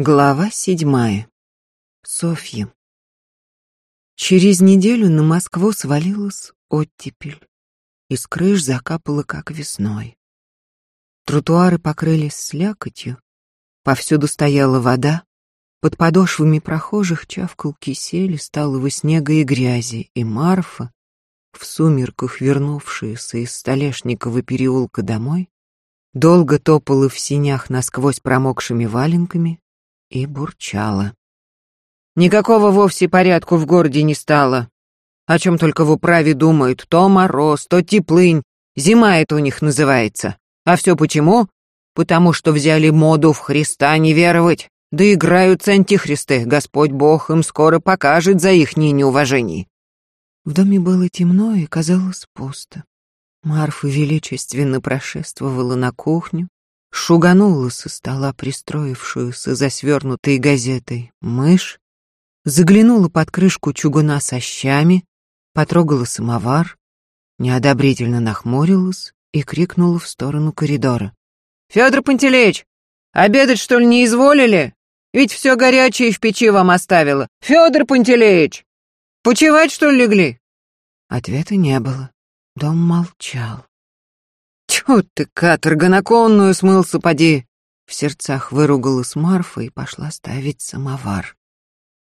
Глава седьмая. Софья. Через неделю на Москву свалилась оттепель. Из крыш закапало, как весной. Тротуары покрылись слякотью, повсюду стояла вода, под подошвами прохожих чавкал кисель, сталого снега и грязи, и Марфа, в сумерках вернувшаяся из Столешникова переулка домой, долго топала в синях насквозь промокшими валенками, и бурчала. Никакого вовсе порядку в городе не стало. О чем только в управе думают, то мороз, то теплынь, зима это у них называется. А все почему? Потому что взяли моду в Христа не веровать. Да играются антихристы, Господь Бог им скоро покажет за их неуважение. В доме было темно и казалось пусто. Марфа величественно прошествовала на кухню, шуганула со стола пристроившуюся за свернутой газетой мышь, заглянула под крышку чугуна со щами, потрогала самовар, неодобрительно нахмурилась и крикнула в сторону коридора. «Федор Пантелеич, обедать, что ли, не изволили? Ведь все горячее в печи вам оставила. Федор Пантелеич, почевать, что ли, легли?» Ответа не было. Дом молчал. «Тьфу ты, каторга, на конную смылся, поди!» В сердцах выругалась Марфа и пошла ставить самовар.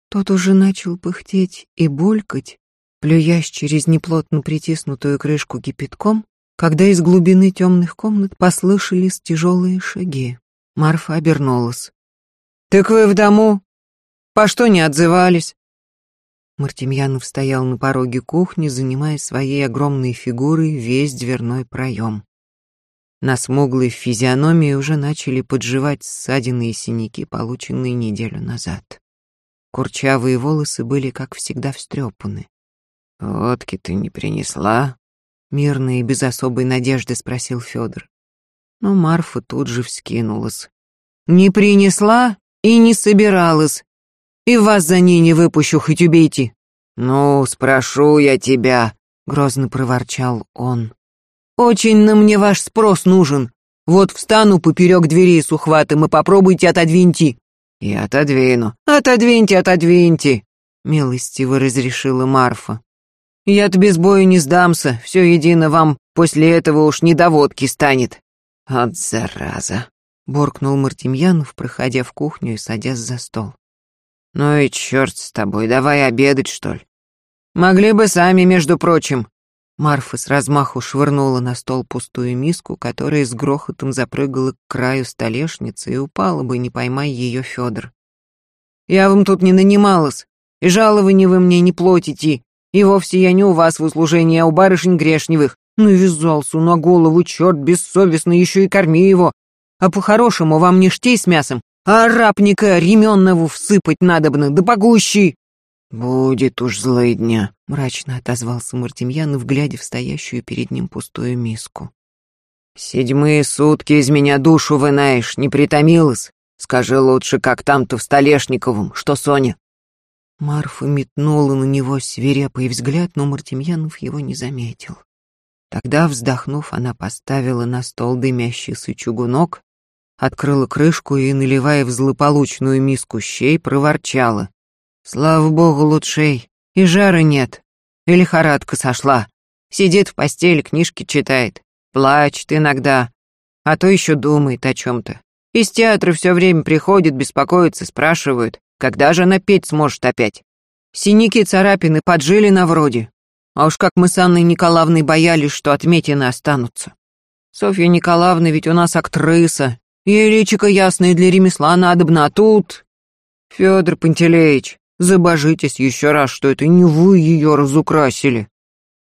Тот уже начал пыхтеть и булькать, плюясь через неплотно притиснутую крышку кипятком, когда из глубины темных комнат послышались тяжелые шаги. Марфа обернулась. «Так вы в дому? По что не отзывались?» Мартемьянов стоял на пороге кухни, занимая своей огромной фигурой весь дверной проем. На смуглой физиономии уже начали подживать ссадины и синяки, полученные неделю назад. Курчавые волосы были, как всегда, встрепаны. «Водки ты не принесла?» — мирно и без особой надежды спросил Федор. Но Марфа тут же вскинулась. «Не принесла и не собиралась. И вас за ней не выпущу, хоть убейте». «Ну, спрошу я тебя», — грозно проворчал он. Очень на мне ваш спрос нужен. Вот встану поперек двери с ухватом и попробуйте отодвиньте. И отодвину. Отодвиньте, отодвиньте, милостиво разрешила Марфа. Я-то без боя не сдамся, все едино вам после этого уж недоводки станет. От зараза, буркнул Мартемьянов, проходя в кухню и садясь за стол. Ну и черт с тобой, давай обедать, что ли. Могли бы сами, между прочим. Марфа с размаху швырнула на стол пустую миску, которая с грохотом запрыгала к краю столешницы и упала бы, не поймай ее Федор. «Я вам тут не нанималась, и жалований вы мне не платите, и вовсе я не у вас в услужении, а у барышень грешневых. Навязался на голову, черт бессовестно, еще и корми его. А по-хорошему вам не штей с мясом, а рапника ременного всыпать надобно, да погущий!» «Будет уж злыдня», — мрачно отозвался Мартемьянов, глядя в стоящую перед ним пустую миску. «Седьмые сутки из меня душу вынаешь, не притомилась? Скажи лучше, как там-то в Столешниковом, что Соня?» Марфа метнула на него свирепый взгляд, но Мартемьянов его не заметил. Тогда, вздохнув, она поставила на стол дымящийся чугунок, открыла крышку и, наливая в злополучную миску щей, проворчала. Слава богу, лучшей. И жара нет. И лихорадка сошла. Сидит в постели, книжки читает. Плачет иногда. А то еще думает о чем-то. Из театра все время приходит, беспокоится, спрашивают, когда же она петь сможет опять. Синяки, царапины поджили на вроде. А уж как мы с Анной Николаевной боялись, что отметины останутся. Софья Николаевна ведь у нас актриса. Ей личико ясное для ремесла надобно, а тут... Федор Пантелеич, Забожитесь еще раз, что это не вы ее разукрасили».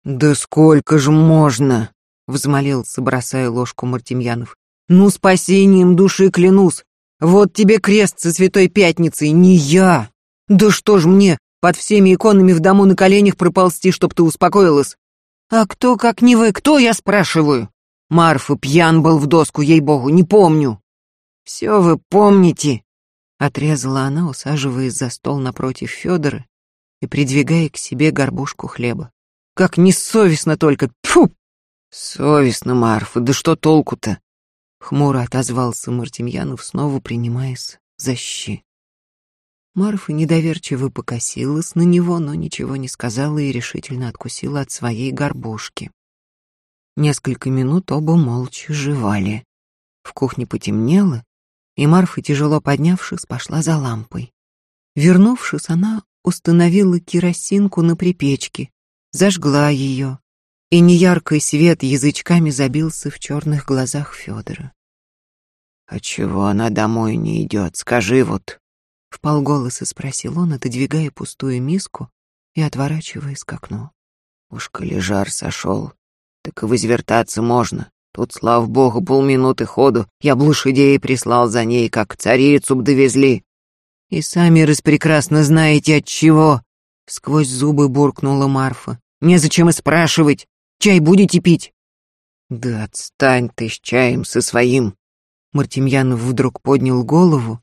«Да сколько же можно?» — взмолился, бросая ложку Мартемьянов. «Ну, спасением души клянусь. Вот тебе крест со Святой Пятницей, не я. Да что ж мне, под всеми иконами в дому на коленях проползти, чтоб ты успокоилась? А кто, как не вы, кто, я спрашиваю? Марфа пьян был в доску, ей-богу, не помню. Все вы помните, Отрезала она, усаживаясь за стол напротив Федора и придвигая к себе горбушку хлеба. «Как несовестно только! Тьфу!» «Совестно, Марфа, да что толку-то?» Хмуро отозвался Мартемьянов, снова принимаясь за щи. Марфа недоверчиво покосилась на него, но ничего не сказала и решительно откусила от своей горбушки. Несколько минут оба молча жевали. В кухне потемнело, и Марфа, тяжело поднявшись, пошла за лампой. Вернувшись, она установила керосинку на припечке, зажгла ее, и неяркий свет язычками забился в черных глазах Федора. «А чего она домой не идет? Скажи вот!» В полголоса спросил он, отодвигая пустую миску и отворачиваясь к окну. «Уж коли жар сошел, так и возвертаться можно. Тут, слава богу, полминуты ходу. Я б лошадей прислал за ней, как царицу б довезли. И сами распрекрасно знаете от чего. Сквозь зубы буркнула Марфа. Незачем и спрашивать. Чай будете пить? Да отстань ты с чаем со своим. Мартемьянов вдруг поднял голову,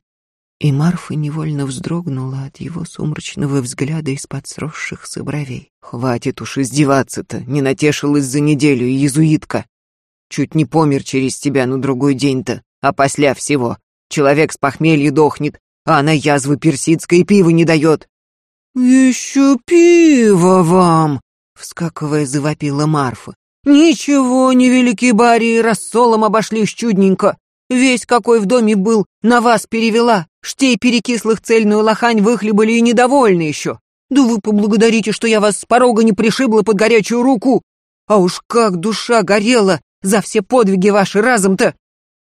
и Марфа невольно вздрогнула от его сумрачного взгляда из-под сросшихся бровей. «Хватит уж издеваться-то, не натешилась за неделю, иезуитка. Чуть не помер через тебя на другой день-то, а после всего. Человек с похмелья дохнет, а она язвы персидской пива не дает». «Еще пиво вам!» — вскакивая, завопила Марфа. «Ничего, не велики барии, рассолом обошлись чудненько. Весь какой в доме был, на вас перевела. Штей перекислых цельную лохань выхлебали и недовольны еще. Да вы поблагодарите, что я вас с порога не пришибла под горячую руку. А уж как душа горела за все подвиги ваши разом-то!»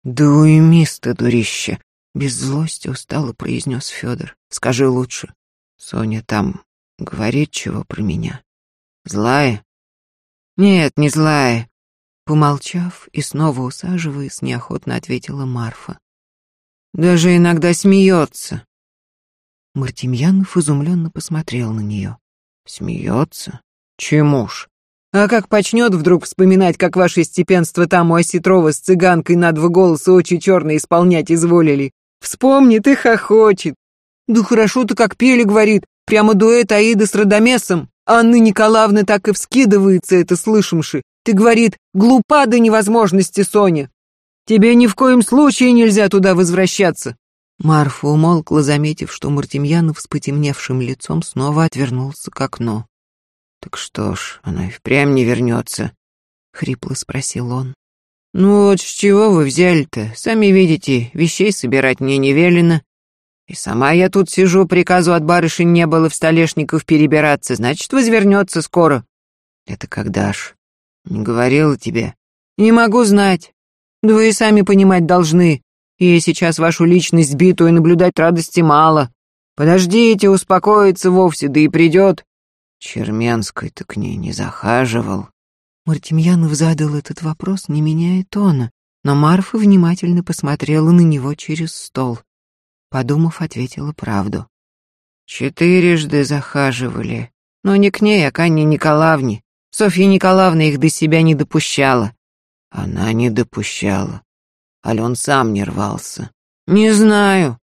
«Да уймись дурище!» — без злости устало произнес Федор. «Скажи лучше, Соня там говорит чего про меня? Злая?» «Нет, не злая. Помолчав и снова усаживаясь, неохотно ответила Марфа. Даже иногда смеется. Мартемьянов изумленно посмотрел на нее. Смеется? Чему ж? А как почнет вдруг вспоминать, как ваше степенство там у Осетрова с цыганкой на два голоса очи черные исполнять изволили? Вспомнит и хохочет. Да хорошо-то как пели, говорит, прямо дуэт Аида с Радомесом. Анны Николаевны так и вскидывается это слышимши. Ты, говорит, глупа до невозможности, Соня. Тебе ни в коем случае нельзя туда возвращаться. Марфа умолкла, заметив, что Мартемьянов с потемневшим лицом снова отвернулся к окну. «Так что ж, она и впрямь не вернется», — хрипло спросил он. «Ну вот с чего вы взяли-то? Сами видите, вещей собирать мне не велено. И сама я тут сижу, приказу от барышень не было в столешников перебираться, значит, возвернется скоро». «Это когда ж?» Не говорила тебе. Не могу знать. Да вы и сами понимать должны. Ей сейчас вашу личность сбитую наблюдать радости мало. Подождите, успокоится вовсе, да и придет. Черменской-то к ней не захаживал. Мартемьянов задал этот вопрос, не меняя тона, но Марфа внимательно посмотрела на него через стол. Подумав, ответила правду. Четырежды захаживали, но не к ней, а к Анне Николаевне. Софья Николаевна их до себя не допущала. Она не допущала. Ален сам не рвался. Не знаю,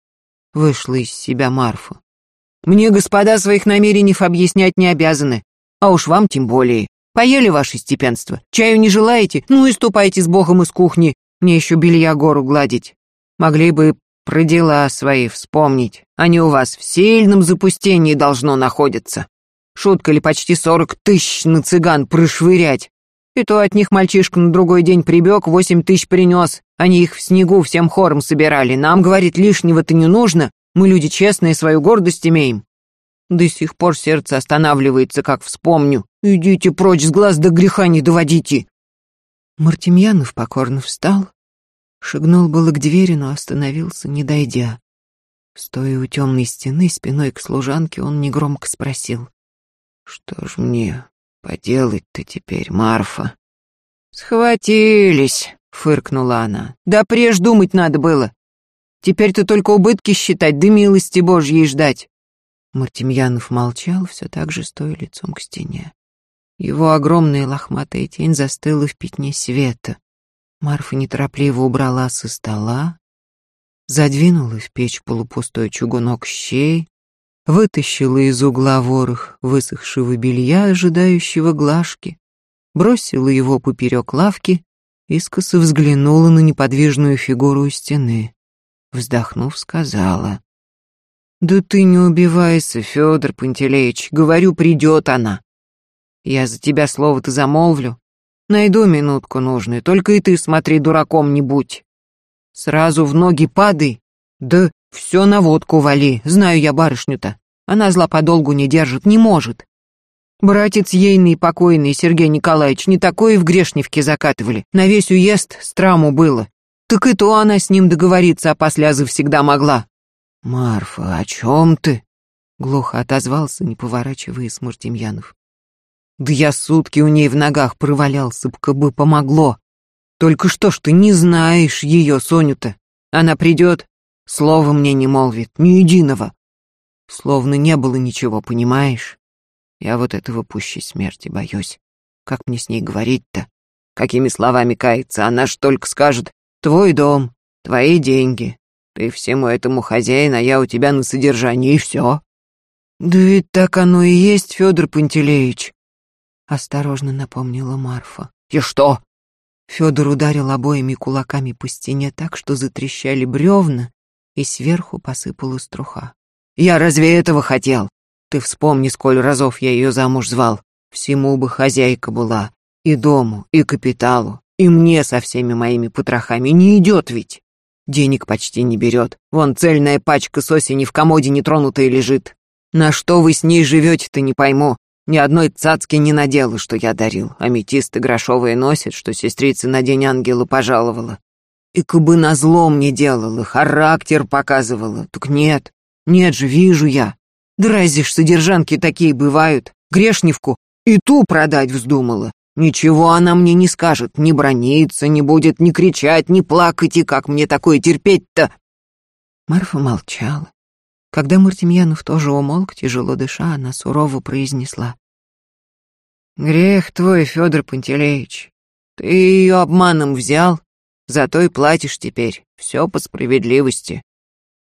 вышла из себя Марфа. Мне господа своих намерений объяснять не обязаны, а уж вам тем более. Поели ваше степенство, чаю не желаете? Ну и ступайте с Богом из кухни, мне еще белья гору гладить. Могли бы про дела свои вспомнить, они у вас в сильном запустении должно находиться. Шутка ли почти сорок тысяч на цыган пришвырять? И то от них мальчишка на другой день прибег, восемь тысяч принес. Они их в снегу всем хором собирали. Нам, говорит, лишнего-то не нужно. Мы люди честные, свою гордость имеем. До сих пор сердце останавливается, как вспомню. Идите прочь с глаз до греха не доводите. Мартемьянов покорно встал, шагнул было к двери, но остановился, не дойдя. Стоя у темной стены, спиной к служанке, он негромко спросил. Что ж мне поделать-то теперь, Марфа? Схватились, фыркнула она. Да прежде думать надо было. Теперь-то только убытки считать, да милости Божьей ждать. Мартемьянов молчал, все так же стоя лицом к стене. Его огромная лохматая тень застыла в пятне света. Марфа неторопливо убрала со стола, задвинула в печь полупустой чугунок щей, вытащила из угла ворох высохшего белья, ожидающего глажки, бросила его поперек лавки, искоса взглянула на неподвижную фигуру у стены. Вздохнув, сказала. Да ты не убивайся, Федор Пантелеич, говорю, придет она. Я за тебя слово-то замолвлю. Найду минутку нужную, только и ты смотри, дураком не будь. Сразу в ноги падай, да все на водку вали, знаю я барышню-то. Она зла подолгу не держит, не может. Братец ейный покойный Сергей Николаевич не такое в Грешневке закатывали, на весь уезд страму было. Так и то она с ним договориться, а после всегда могла. «Марфа, о чем ты?» — глухо отозвался, не поворачиваясь Мартемьянов. «Да я сутки у ней в ногах провалялся, бы помогло. Только что ж ты не знаешь ее, Соню-то? Она придет, слова мне не молвит, ни единого. Словно не было ничего, понимаешь? Я вот этого пуще смерти боюсь. Как мне с ней говорить-то? Какими словами каяться? Она ж только скажет «твой дом, твои деньги, ты всему этому хозяин, а я у тебя на содержании, и все. Да ведь так оно и есть, Федор Пантелеич. Осторожно напомнила Марфа. И что? Федор ударил обоими кулаками по стене так, что затрещали бревна, и сверху посыпалась труха. Я разве этого хотел? Ты вспомни, сколь разов я ее замуж звал. Всему бы хозяйка была. И дому, и капиталу, и мне со всеми моими потрохами не идет ведь. Денег почти не берет. Вон цельная пачка с осени в комоде нетронутая лежит. На что вы с ней живете-то, не пойму. Ни одной цацки не надела, что я дарил. Аметисты грошовые носят, что сестрица на день ангела пожаловала. И кабы назло мне делала, характер показывала. Так нет, нет же, вижу я. Да разве ж содержанки такие бывают. Грешневку и ту продать вздумала. Ничего она мне не скажет, не брониться, не будет, не кричать, не плакать, и как мне такое терпеть-то?» Марфа молчала. Когда Мартемьянов тоже умолк, тяжело дыша, она сурово произнесла. «Грех твой, Федор Пантелеич. Ты ее обманом взял, зато и платишь теперь. Все по справедливости.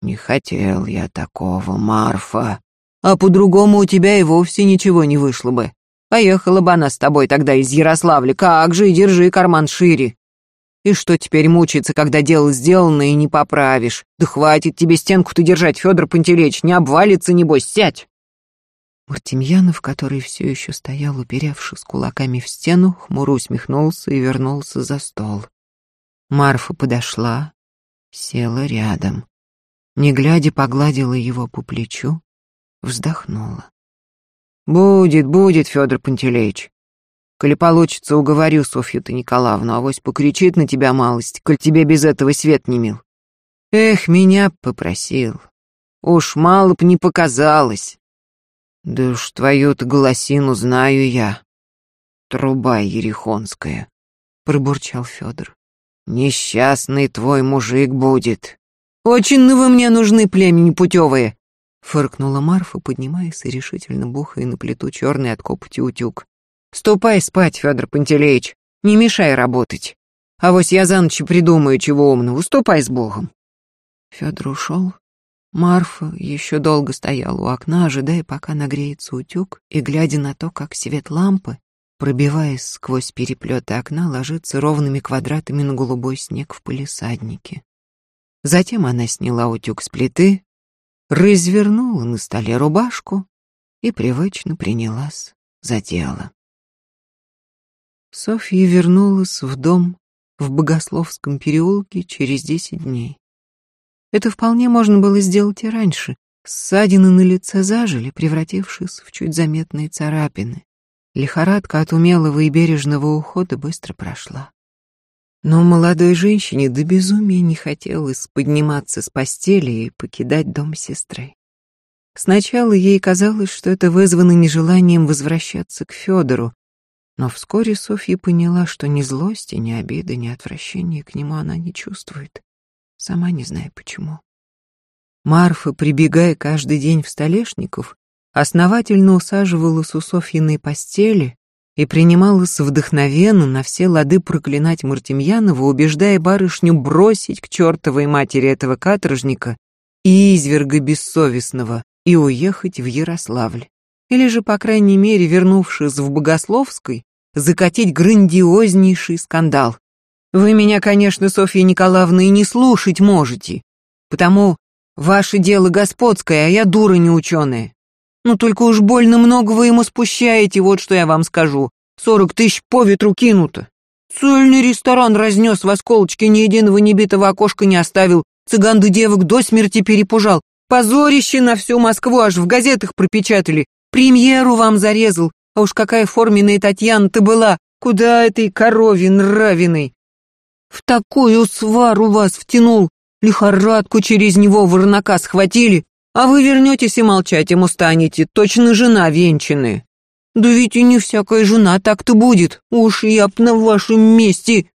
Не хотел я такого, Марфа. А по-другому у тебя и вовсе ничего не вышло бы. Поехала бы она с тобой тогда из Ярославля. Как же, и держи карман шире. И что теперь мучиться, когда дело сделано и не поправишь? Да хватит тебе стенку-то держать, Федор Пантелеич, не обвалится, небось, сядь!» Мартемьянов, который все еще стоял, уперевшись кулаками в стену, хмуро усмехнулся и вернулся за стол. Марфа подошла, села рядом. Не глядя, погладила его по плечу, вздохнула. «Будет, будет, Федор Пантелеич. Коли получится, уговорю Софью-то Николаевну, авось покричит на тебя малость, коль тебе без этого свет не мил. Эх, меня б попросил. Уж мало б не показалось. Да уж твою-то голосину знаю я. Труба ерехонская, пробурчал Федор. Несчастный твой мужик будет. Очень вы мне нужны, племя непутевые. Фыркнула Марфа, поднимаясь и решительно бухая на плиту черный от копоти утюг. «Ступай спать, Федор Пантелеич, не мешай работать. А вось я за ночь придумаю чего умного, ступай с Богом». Федор ушел. Марфа еще долго стояла у окна, ожидая, пока нагреется утюг, и глядя на то, как свет лампы, пробиваясь сквозь переплеты окна, ложится ровными квадратами на голубой снег в палисаднике. Затем она сняла утюг с плиты, развернула на столе рубашку и привычно принялась за дело. Софья вернулась в дом в Богословском переулке через десять дней. Это вполне можно было сделать и раньше. Ссадины на лице зажили, превратившись в чуть заметные царапины. Лихорадка от умелого и бережного ухода быстро прошла. Но молодой женщине до безумия не хотелось подниматься с постели и покидать дом сестры. Сначала ей казалось, что это вызвано нежеланием возвращаться к Федору, но вскоре Софья поняла, что ни злости, ни обиды, ни отвращения к нему она не чувствует, сама не зная почему. Марфа, прибегая каждый день в Столешников, основательно усаживалась у Софьиной постели и принималась вдохновенно на все лады проклинать Мартемьянова, убеждая барышню бросить к чертовой матери этого каторжника и изверга бессовестного и уехать в Ярославль. Или же, по крайней мере, вернувшись в Богословской, закатить грандиознейший скандал. Вы меня, конечно, Софья Николаевна, и не слушать можете, потому Ваше дело господское, а я дура неученая. Ну только уж больно много вы ему спущаете, вот что я вам скажу. Сорок тысяч по ветру кинуто. Цельный ресторан разнес в осколочке, ни единого небитого окошка не оставил. Цыган да девок до смерти перепужал. Позорище на всю Москву аж в газетах пропечатали. Премьеру вам зарезал. А уж какая форменная Татьяна-то была. Куда этой корове нравиной? В такую свару вас втянул. Лихорадку через него ворнака схватили. А вы вернетесь и молчать ему станете. Точно жена венчанная. Да ведь и не всякая жена так-то будет. Уж я б на вашем месте.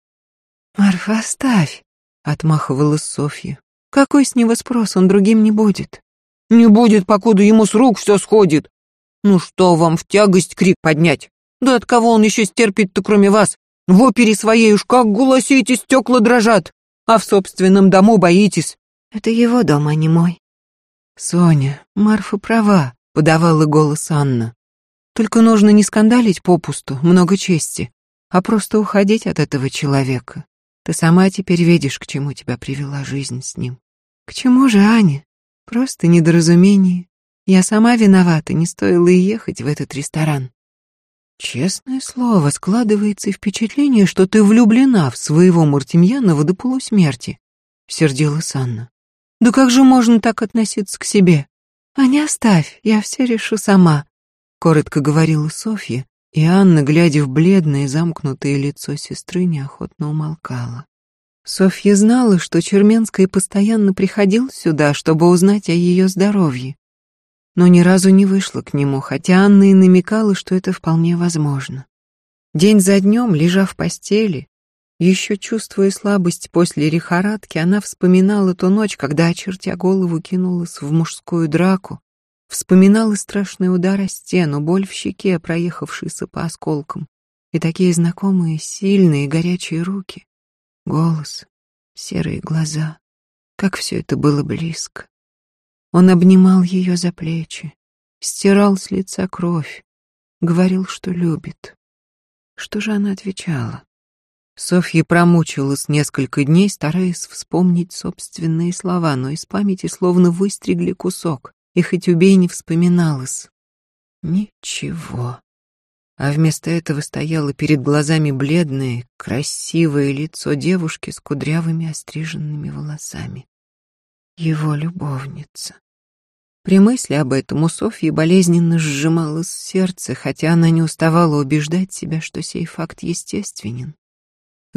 Марфа, оставь, отмахивалась Софья. Какой с него спрос, он другим не будет. Не будет, покуда ему с рук все сходит. Ну что вам в тягость крик поднять? Да от кого он еще стерпит-то, кроме вас? В опере своей уж как гулосите, стекла дрожат. А в собственном дому боитесь. Это его дом, а не мой. Соня, Марфа права, подавала голос Анна. Только нужно не скандалить попусту, много чести, а просто уходить от этого человека. Ты сама теперь видишь, к чему тебя привела жизнь с ним. К чему же, Аня? Просто недоразумение. Я сама виновата, не стоило и ехать в этот ресторан. Честное слово, складывается впечатление, что ты влюблена в своего Мартемьянова до полусмерти, сердилась Анна. Да как же можно так относиться к себе? Аня, оставь, я все решу сама коротко говорила Софья, и Анна, глядя в бледное замкнутое лицо сестры, неохотно умолкала. Софья знала, что Черменская постоянно приходил сюда, чтобы узнать о ее здоровье, но ни разу не вышла к нему, хотя Анна и намекала, что это вполне возможно. День за днем, лежа в постели, еще чувствуя слабость после лихорадки, она вспоминала ту ночь, когда, очертя голову, кинулась в мужскую драку, Вспоминал и страшный удар о стену, боль в щеке, проехавшийся по осколкам, и такие знакомые, сильные, горячие руки, голос, серые глаза. Как все это было близко. Он обнимал ее за плечи, стирал с лица кровь, говорил, что любит. Что же она отвечала? Софья промучилась несколько дней, стараясь вспомнить собственные слова, но из памяти словно выстригли кусок и хоть убей не вспоминалось. Ничего. А вместо этого стояло перед глазами бледное, красивое лицо девушки с кудрявыми остриженными волосами. Его любовница. При мысли об этом у Софьи болезненно сжималось сердце, хотя она не уставала убеждать себя, что сей факт естественен,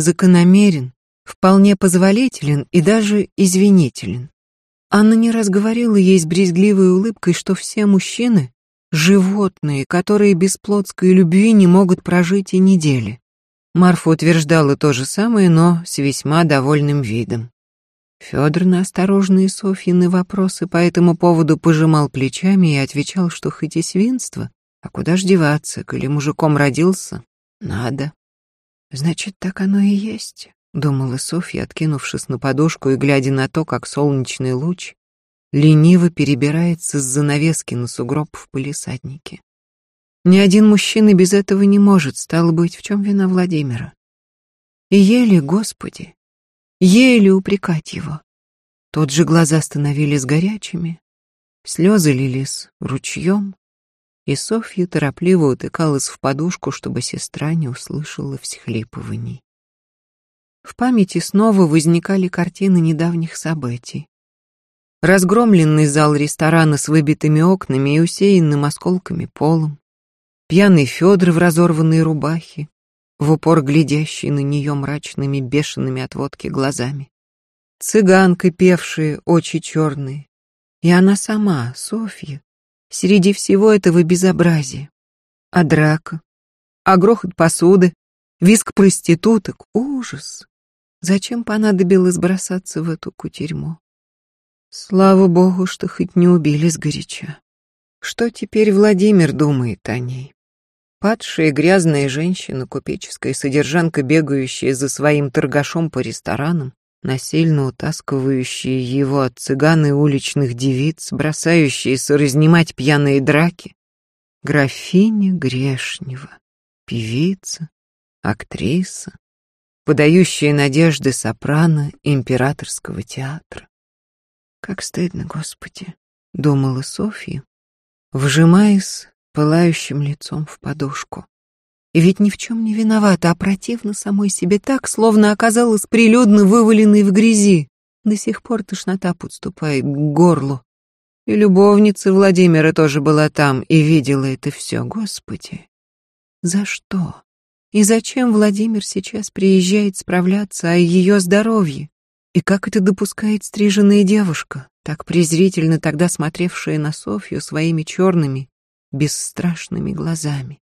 закономерен, вполне позволителен и даже извинителен. Анна не раз говорила ей с брезгливой улыбкой, что все мужчины — животные, которые без плотской любви не могут прожить и недели. Марфа утверждала то же самое, но с весьма довольным видом. Федор на осторожные Софьины вопросы по этому поводу пожимал плечами и отвечал, что хоть и свинство, а куда ж деваться, коли мужиком родился, надо. Значит, так оно и есть. — думала Софья, откинувшись на подушку и глядя на то, как солнечный луч лениво перебирается с занавески на сугроб в палисаднике. Ни один мужчина без этого не может, стало быть, в чем вина Владимира. И еле, Господи, еле упрекать его. Тот же глаза становились горячими, слезы лились ручьем, и Софья торопливо утыкалась в подушку, чтобы сестра не услышала всхлипываний. В памяти снова возникали картины недавних событий. Разгромленный зал ресторана с выбитыми окнами и усеянным осколками полом. Пьяный Федор в разорванной рубахе, в упор глядящий на нее мрачными, бешеными от водки глазами. Цыганка, певшая, очи черные. И она сама, Софья, среди всего этого безобразия. А драка, а грохот посуды, виск проституток, ужас. Зачем понадобилось бросаться в эту кутерьму? Слава богу, что хоть не убили сгоряча. Что теперь Владимир думает о ней? Падшая грязная женщина, купеческая содержанка, бегающая за своим торгашом по ресторанам, насильно утаскивающая его от цыган и уличных девиц, бросающиеся разнимать пьяные драки. Графиня Грешнева, певица, актриса, подающая надежды сопрано императорского театра. Как стыдно, Господи, думала Софья, вжимаясь пылающим лицом в подушку. Ведь ни в чем не виновата, а противно самой себе так, словно оказалась прилюдно вываленной в грязи. До сих пор тошнота подступает к горлу. И любовница Владимира тоже была там и видела это все, Господи. За что? И зачем Владимир сейчас приезжает справляться о ее здоровье? И как это допускает стриженная девушка, так презрительно тогда смотревшая на Софью своими черными, бесстрашными глазами?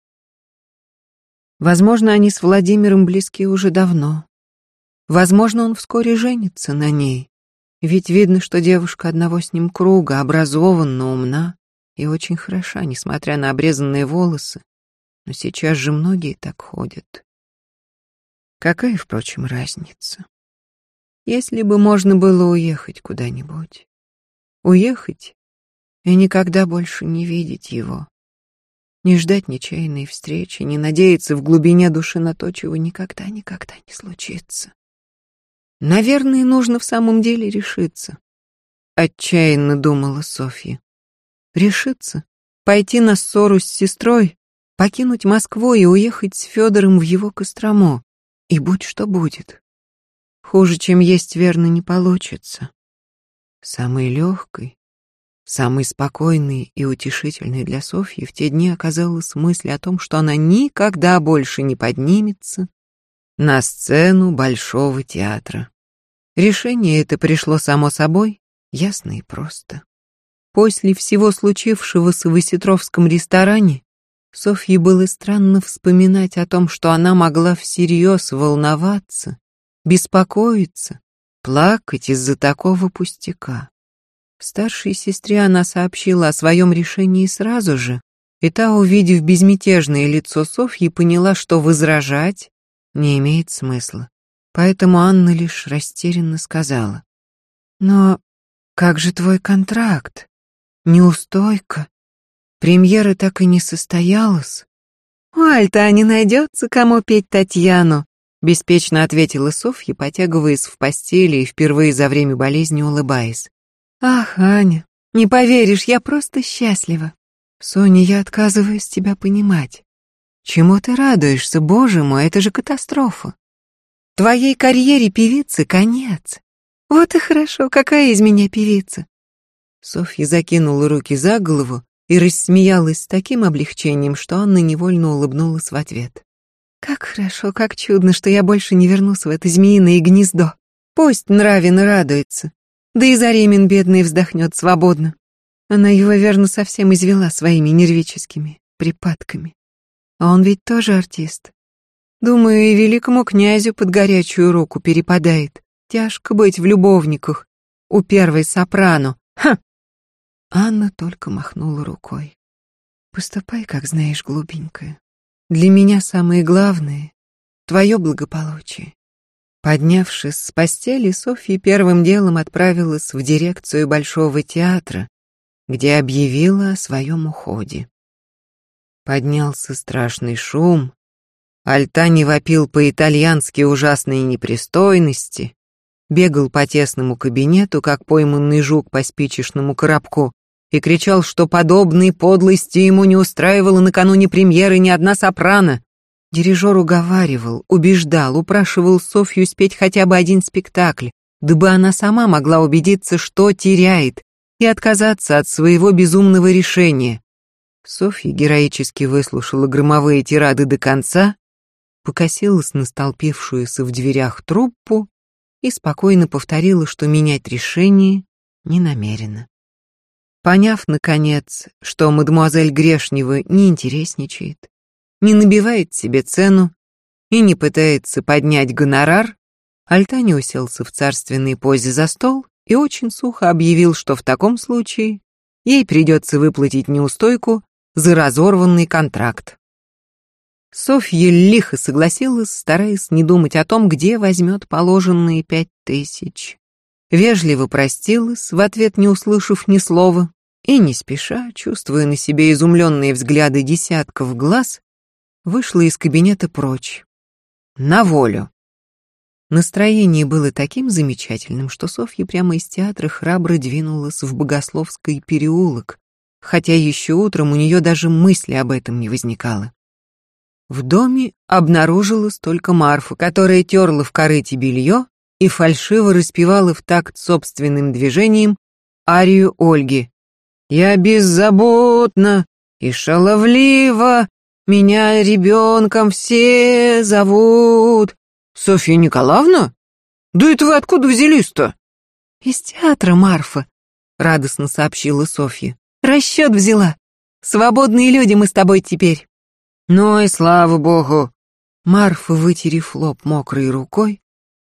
Возможно, они с Владимиром близки уже давно. Возможно, он вскоре женится на ней. Ведь видно, что девушка одного с ним круга, образованна, умна и очень хороша, несмотря на обрезанные волосы. Но сейчас же многие так ходят. Какая, впрочем, разница? Если бы можно было уехать куда-нибудь. Уехать и никогда больше не видеть его. Не ждать нечаянной встречи, не надеяться в глубине души на то, чего никогда-никогда не случится. Наверное, нужно в самом деле решиться. Отчаянно думала Софья. Решиться, пойти на ссору с сестрой, покинуть Москву и уехать с Федором в его Кострому. И будь что будет. Хуже, чем есть, верно, не получится. Самой легкой, самой спокойной и утешительной для Софьи в те дни оказалась мысль о том, что она никогда больше не поднимется на сцену Большого театра. Решение это пришло само собой, ясно и просто. После всего случившегося в Осетровском ресторане Софье было странно вспоминать о том, что она могла всерьез волноваться, беспокоиться, плакать из-за такого пустяка. Старшей сестре она сообщила о своем решении сразу же, и та, увидев безмятежное лицо Софьи, поняла, что возражать не имеет смысла. Поэтому Анна лишь растерянно сказала. «Но как же твой контракт? Неустойка? Премьера так и не состоялась?» «У Альта не найдется, кому петь Татьяну», беспечно ответила Софья, потягиваясь в постели и впервые за время болезни улыбаясь. «Ах, Аня, не поверишь, я просто счастлива. Соня, я отказываюсь тебя понимать. Чему ты радуешься, боже мой, это же катастрофа. Твоей карьере певицы конец. Вот и хорошо, какая из меня певица. Софья закинула руки за голову и рассмеялась с таким облегчением, что Анна невольно улыбнулась в ответ. Как хорошо, как чудно, что я больше не вернусь в это змеиное гнездо. Пусть Нравин радуется. Да и Заремин бедный вздохнет свободно. Она его верно совсем извела своими нервическими припадками. А он ведь тоже артист. Думаю, и великому князю под горячую руку перепадает. Тяжко быть в любовниках. У первой сопрано. Ха! Анна только махнула рукой. Поступай, как знаешь, глупенькая. Для меня самое главное — твое благополучие. Поднявшись с постели, Софья первым делом отправилась в дирекцию Большого театра, где объявила о своем уходе. Поднялся страшный шум, Альтани вопил по-итальянски ужасные непристойности, бегал по тесному кабинету, как пойманный жук по спичечному коробку, и кричал, что подобной подлости ему не устраивала накануне премьеры ни одна сопрано. Дирижер уговаривал, убеждал, упрашивал Софью спеть хотя бы один спектакль, дабы она сама могла убедиться, что теряет, и отказаться от своего безумного решения. Софья героически выслушала громовые тирады до конца покосилась на столпившуюся в дверях труппу и спокойно повторила, что менять решение не намерена. Поняв, наконец, что мадемуазель Грешнева не интересничает, не набивает себе цену и не пытается поднять гонорар, Альтани уселся в царственной позе за стол и очень сухо объявил, что в таком случае ей придется выплатить неустойку за разорванный контракт. Софья лихо согласилась, стараясь не думать о том, где возьмет положенные пять тысяч. Вежливо простилась, в ответ не услышав ни слова, и не спеша, чувствуя на себе изумленные взгляды десятков глаз, вышла из кабинета прочь. На волю. Настроение было таким замечательным, что Софья прямо из театра храбро двинулась в Богословский переулок, хотя еще утром у нее даже мысли об этом не возникало. В доме обнаружилась только Марфа, которая терла в корыте белье и фальшиво распевала в такт собственным движением арию Ольги. «Я беззаботна и шаловлива, меня ребенком все зовут». «Софья Николаевна? Да это вы откуда взялись-то?» «Из театра, Марфа», — радостно сообщила Софья. «Расчет взяла. Свободные люди мы с тобой теперь». «Ну и слава богу!» Марфа, вытерев лоб мокрой рукой,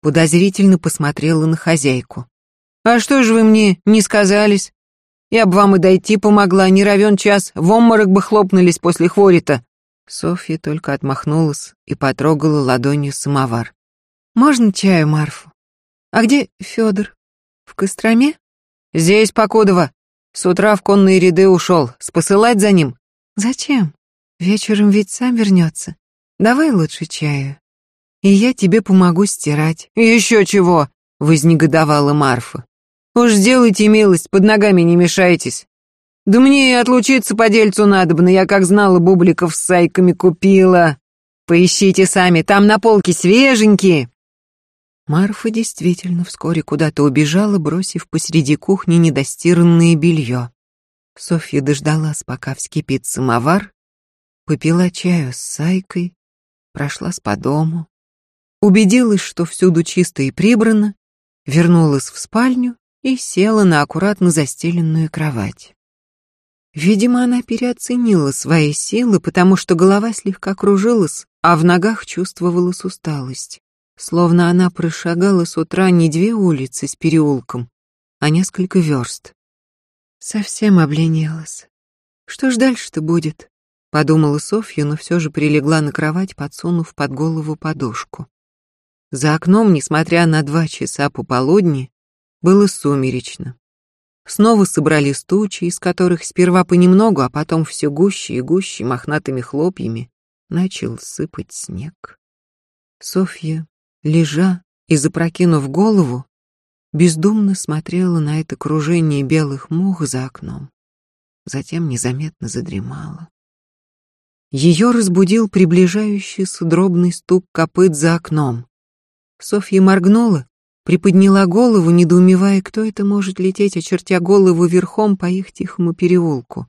подозрительно посмотрела на хозяйку. «А что же вы мне не сказались? Я бы вам и дойти помогла, не равен час, в обморок бы хлопнулись после хвори-то». Софья только отмахнулась и потрогала ладонью самовар. «Можно чаю, Марфу? А где Федор? В Костроме?» «Здесь, Покудова. С утра в конные ряды ушел. Спосылать за ним?» «Зачем? Вечером ведь сам вернется. Давай лучше чаю. И я тебе помогу стирать». «Еще чего!» — вознегодовала Марфа. «Уж сделайте милость, под ногами не мешайтесь. Да мне и отлучиться по дельцу надобно, я как знала, бубликов с сайками купила. Поищите сами, там на полке свеженькие». Марфа действительно вскоре куда-то убежала, бросив посреди кухни недостиранное белье. Софья дождалась, пока вскипит самовар, попила чаю с Сайкой, прошлась по дому, убедилась, что всюду чисто и прибрано, вернулась в спальню и села на аккуратно застеленную кровать. Видимо, она переоценила свои силы, потому что голова слегка кружилась, а в ногах чувствовалась усталость. Словно она прошагала с утра не две улицы с переулком, а несколько верст. Совсем обленилась. Что ж дальше-то будет? подумала Софья, но все же прилегла на кровать, подсунув под голову подушку. За окном, несмотря на два часа пополудни, было сумеречно. Снова собрались тучи, из которых сперва понемногу, а потом все гуще и гуще мохнатыми хлопьями начал сыпать снег. Софья, лежа и запрокинув голову, бездумно смотрела на это кружение белых мух за окном. Затем незаметно задремала. Ее разбудил приближающийся дробный стук копыт за окном. Софья моргнула, приподняла голову, недоумевая, кто это может лететь, очертя голову верхом по их тихому переулку.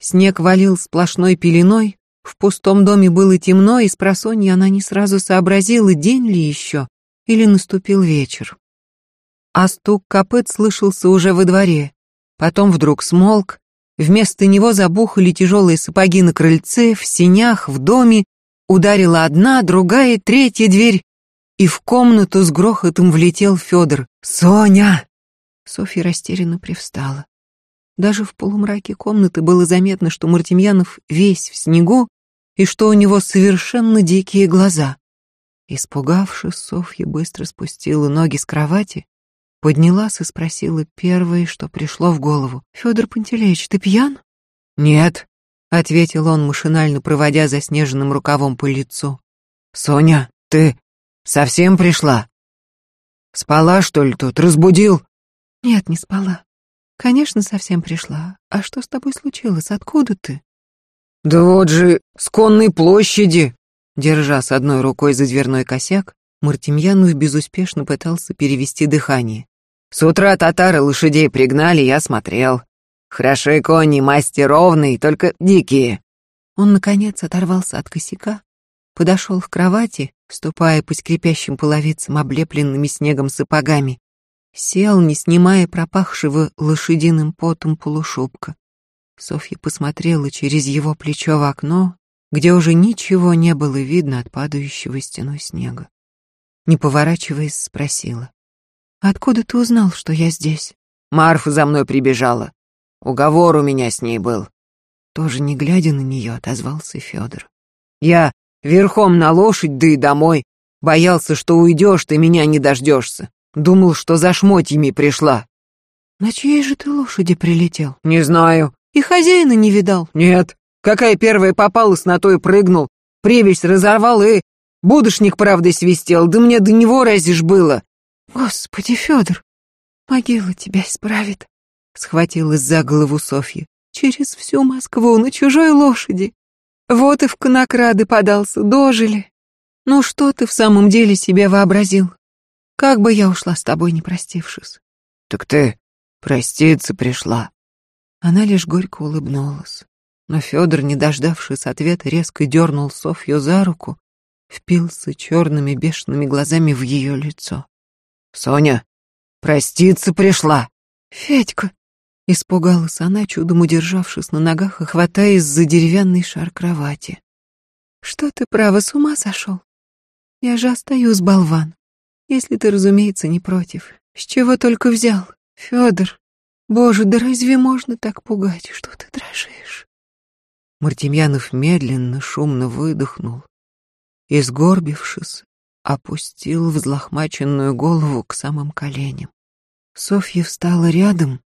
Снег валил сплошной пеленой, в пустом доме было темно, и с просонья она не сразу сообразила, день ли еще, или наступил вечер. А стук копыт слышался уже во дворе. Потом вдруг смолк, Вместо него забухали тяжелые сапоги на крыльце, в сенях, в доме. Ударила одна, другая, третья дверь. И в комнату с грохотом влетел Федор. «Соня!» Софья растерянно привстала. Даже в полумраке комнаты было заметно, что Мартемьянов весь в снегу и что у него совершенно дикие глаза. Испугавшись, Софья быстро спустила ноги с кровати Поднялась и спросила первое, что пришло в голову. «Федор Пантелеич, ты пьян?» «Нет», — ответил он, машинально проводя заснеженным рукавом по лицу. «Соня, ты совсем пришла? Спала, что ли, тут? Разбудил?» «Нет, не спала. Конечно, совсем пришла. А что с тобой случилось? Откуда ты?» «Да вот же, с конной площади!» Держа с одной рукой за дверной косяк, Мартемьянов безуспешно пытался перевести дыхание. С утра татары лошадей пригнали, я смотрел. Хорошие кони, масти ровные, только дикие. Он, наконец, оторвался от косяка, подошел к кровати, ступая по скрипящим половицам, облепленными снегом сапогами, сел, не снимая пропахшего лошадиным потом полушубка. Софья посмотрела через его плечо в окно, где уже ничего не было видно от падающего стеной снега. Не поворачиваясь, спросила. Откуда ты узнал, что я здесь? Марфа за мной прибежала. Уговор у меня с ней был. Тоже не глядя на нее, отозвался Федор. Я верхом на лошадь, да и домой. Боялся, что уйдешь, ты меня не дождешься. Думал, что за шмотьями пришла. На чьей же ты лошади прилетел? Не знаю. И хозяина не видал? Нет. Какая первая попалась, на то и прыгнул. Привязь разорвал и... Будушник, правда, свистел, да мне до него разве ж было. Господи, Федор, могила тебя исправит, схватилась за голову Софья. Через всю Москву на чужой лошади. Вот и в конокрады подался, дожили. Ну что ты в самом деле себе вообразил? Как бы я ушла с тобой, не простившись? Так ты проститься пришла. Она лишь горько улыбнулась. Но Федор, не дождавшись ответа, резко дернул Софью за руку, впился черными бешеными глазами в ее лицо. «Соня, проститься пришла!» «Федька!» — испугалась она, чудом удержавшись на ногах и хватаясь за деревянный шар кровати. «Что ты, право, с ума сошел? Я же остаюсь, болван. Если ты, разумеется, не против. С чего только взял? Федор, боже, да разве можно так пугать? Что ты дрожишь?» Мартемьянов медленно, шумно выдохнул и, сгорбившись, опустил взлохмаченную голову к самым коленям. Софья встала рядом,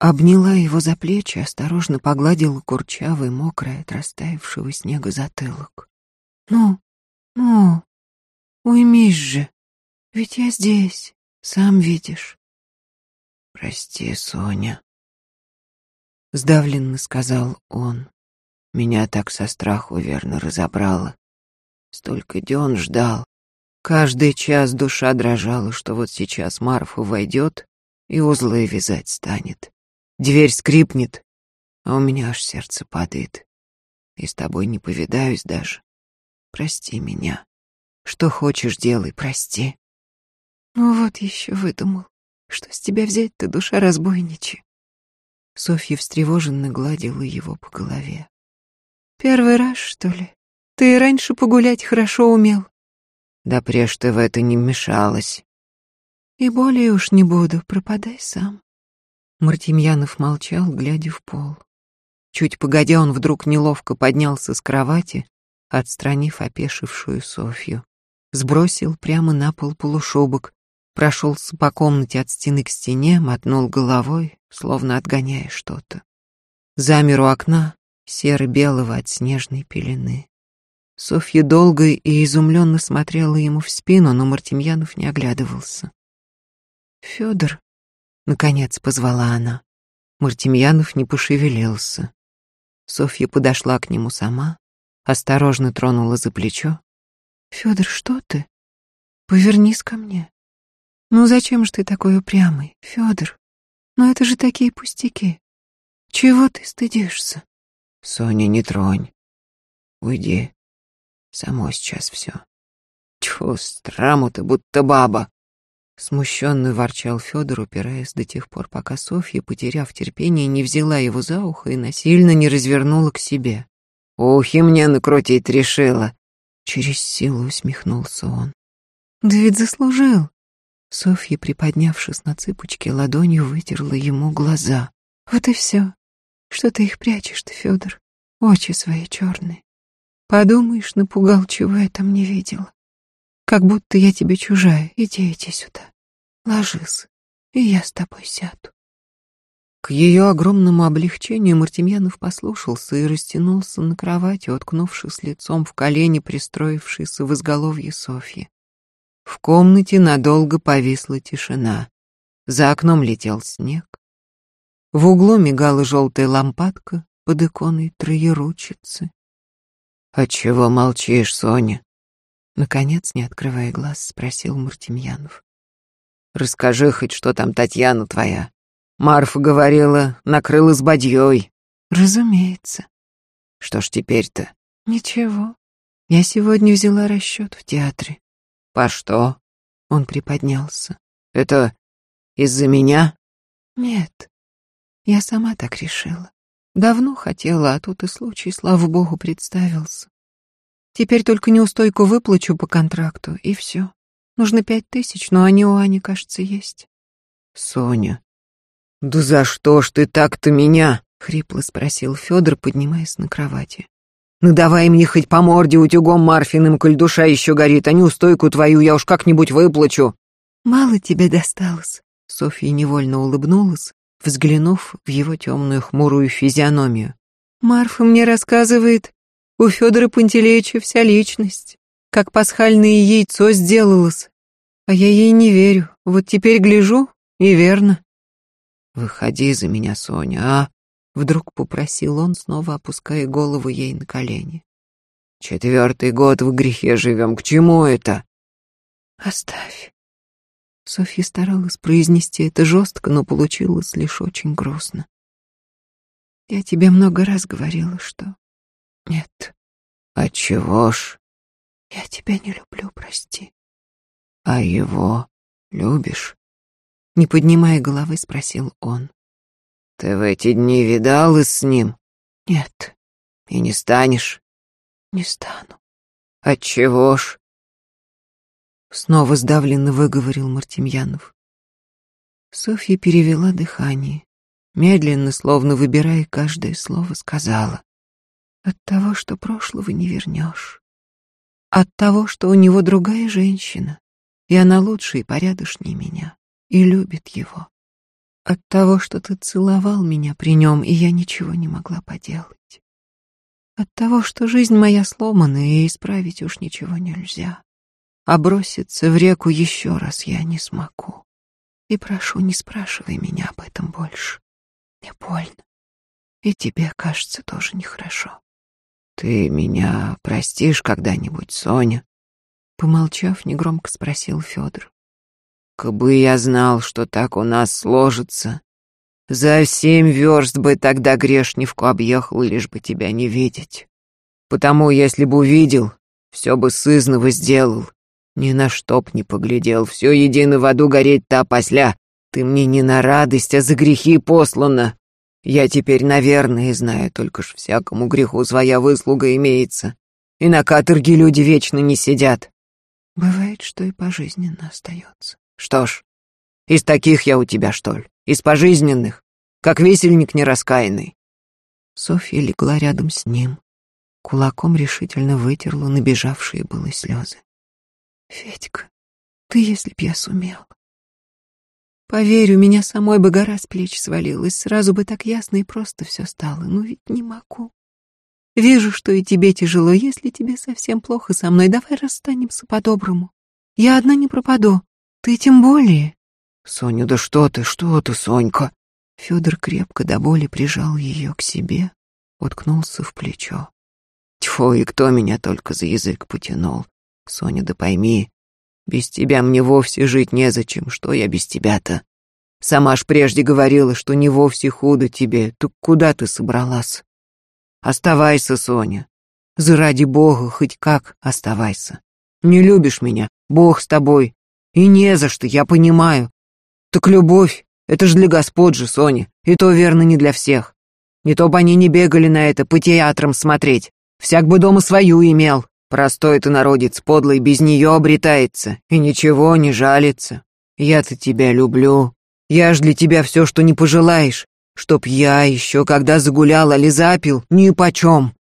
обняла его за плечи, осторожно погладила курчавый, мокрый от растаявшего снега затылок. «Ну, ну, уймись же, ведь я здесь, сам видишь». «Прости, Соня», — сдавленно сказал он. Меня так со страху верно разобрало. Столько дён ждал. Каждый час душа дрожала, что вот сейчас Марфа войдет и узлы вязать станет. Дверь скрипнет, а у меня аж сердце падает. И с тобой не повидаюсь даже. Прости меня. Что хочешь, делай, прости. Ну вот еще выдумал. Что с тебя взять-то, душа разбойничья? Софья встревоженно гладила его по голове. Первый раз, что ли? Ты и раньше погулять хорошо умел. Да прежде в это не вмешалась. И более уж не буду, пропадай сам. Мартемьянов молчал, глядя в пол. Чуть погодя, он вдруг неловко поднялся с кровати, отстранив опешившую Софью. Сбросил прямо на пол полушубок, прошелся по комнате от стены к стене, мотнул головой, словно отгоняя что-то. Замер у окна, серо-белого от снежной пелены. Софья долго и изумленно смотрела ему в спину, но Мартемьянов не оглядывался. «Федор», — наконец позвала она. Мартемьянов не пошевелился. Софья подошла к нему сама, осторожно тронула за плечо. «Федор, что ты? Повернись ко мне. Ну зачем же ты такой упрямый, Федор? Ну это же такие пустяки. Чего ты стыдишься?» Соня, не тронь. Уйди. Само сейчас все. Тьфу, страму-то, будто баба. Смущенно ворчал Федор, упираясь до тех пор, пока Софья, потеряв терпение, не взяла его за ухо и насильно не развернула к себе. «Ухи мне накрутить решила!» Через силу усмехнулся он. «Да ведь заслужил!» Софья, приподнявшись на цыпочки, ладонью вытерла ему глаза. «Вот и все. Что ты их прячешь-то, Федор? Очи свои черные. Подумаешь, напугал, чего я там не видела. Как будто я тебе чужая. Иди, иди сюда. Ложись, и я с тобой сяду. К ее огромному облегчению Мартемьянов послушался и растянулся на кровати, уткнувшись лицом в колени, пристроившийся в изголовье Софьи. В комнате надолго повисла тишина. За окном летел снег. В углу мигала желтая лампадка под иконой троеручицы. «Отчего молчишь, Соня?» Наконец, не открывая глаз, спросил Мартемьянов. «Расскажи хоть, что там Татьяна твоя. Марфа говорила, накрыла с бадьей». «Разумеется». «Что ж теперь-то?» «Ничего. Я сегодня взяла расчет в театре». «По что?» Он приподнялся. «Это из-за меня?» «Нет. Я сама так решила. Давно хотела, а тут и случай, слава богу, представился. Теперь только неустойку выплачу по контракту, и все. Нужно пять тысяч, но они у Ани, кажется, есть. Соня, да за что ж ты так-то меня? Хрипло спросил Федор, поднимаясь на кровати. Ну давай мне хоть по морде утюгом Марфиным, коль душа еще горит, а неустойку твою я уж как-нибудь выплачу. Мало тебе досталось. Софья невольно улыбнулась, взглянув в его темную хмурую физиономию. «Марфа мне рассказывает, у Федора Пантелеича вся личность. как пасхальное яйцо сделалось. А я ей не верю. Вот теперь гляжу, и верно. «Выходи за меня, Соня, а?» Вдруг попросил он, снова опуская голову ей на колени. «Четвертый год в грехе живем. К чему это?» «Оставь». Софья старалась произнести это жестко, но получилось лишь очень грустно. «Я тебе много раз говорила, что...» «Нет». «Отчего ж?» «Я тебя не люблю, прости». «А его любишь?» Не поднимая головы, спросил он. «Ты в эти дни видалась с ним?» «Нет». «И не станешь?» «Не стану». «Отчего ж?» Снова сдавленно выговорил Мартемьянов. Софья перевела дыхание. Медленно, словно выбирая каждое слово, сказала. От того, что прошлого не вернешь. От того, что у него другая женщина, и она лучше и порядочнее меня, и любит его. От того, что ты целовал меня при нем, и я ничего не могла поделать. От того, что жизнь моя сломана, и исправить уж ничего нельзя а броситься в реку еще раз я не смогу. И прошу, не спрашивай меня об этом больше. Мне больно. И тебе, кажется, тоже нехорошо. Ты меня простишь когда-нибудь, Соня? Помолчав, негромко спросил Федор. Кабы я знал, что так у нас сложится, за семь верст бы тогда грешневку объехал, лишь бы тебя не видеть. Потому, если бы увидел, все бы сызново сделал, ни на что б не поглядел, все едино в аду гореть-то опосля. Ты мне не на радость, а за грехи послана. Я теперь, наверное, знаю, только ж всякому греху своя выслуга имеется. И на каторге люди вечно не сидят. Бывает, что и пожизненно остается. Что ж, из таких я у тебя, что ли? Из пожизненных? Как весельник нераскаянный. Софья легла рядом с ним. Кулаком решительно вытерла набежавшие было слезы. Федька, ты, если б я сумела. Поверь, у меня самой бы гора с плеч свалилась, сразу бы так ясно и просто все стало, но ведь не могу. Вижу, что и тебе тяжело, если тебе совсем плохо со мной, давай расстанемся по-доброму. Я одна не пропаду, ты тем более. Соня, да что ты, что ты, Сонька? Федор крепко до боли прижал ее к себе, уткнулся в плечо. Тьфу, и кто меня только за язык потянул? Соня, да пойми, без тебя мне вовсе жить незачем, что я без тебя-то? Сама ж прежде говорила, что не вовсе худо тебе, так куда ты собралась? Оставайся, Соня. Заради Бога, хоть как оставайся. Не любишь меня, Бог с тобой. И не за что, я понимаю. Так любовь, это ж для господ же, Соня, и то верно не для всех. Не то бы они не бегали на это по театрам смотреть. Всяк бы дома свою имел. Простой ты народец подлый без нее обретается и ничего не жалится. Я-то тебя люблю. Я ж для тебя все, что не пожелаешь. Чтоб я еще, когда загулял или запил, ни почем.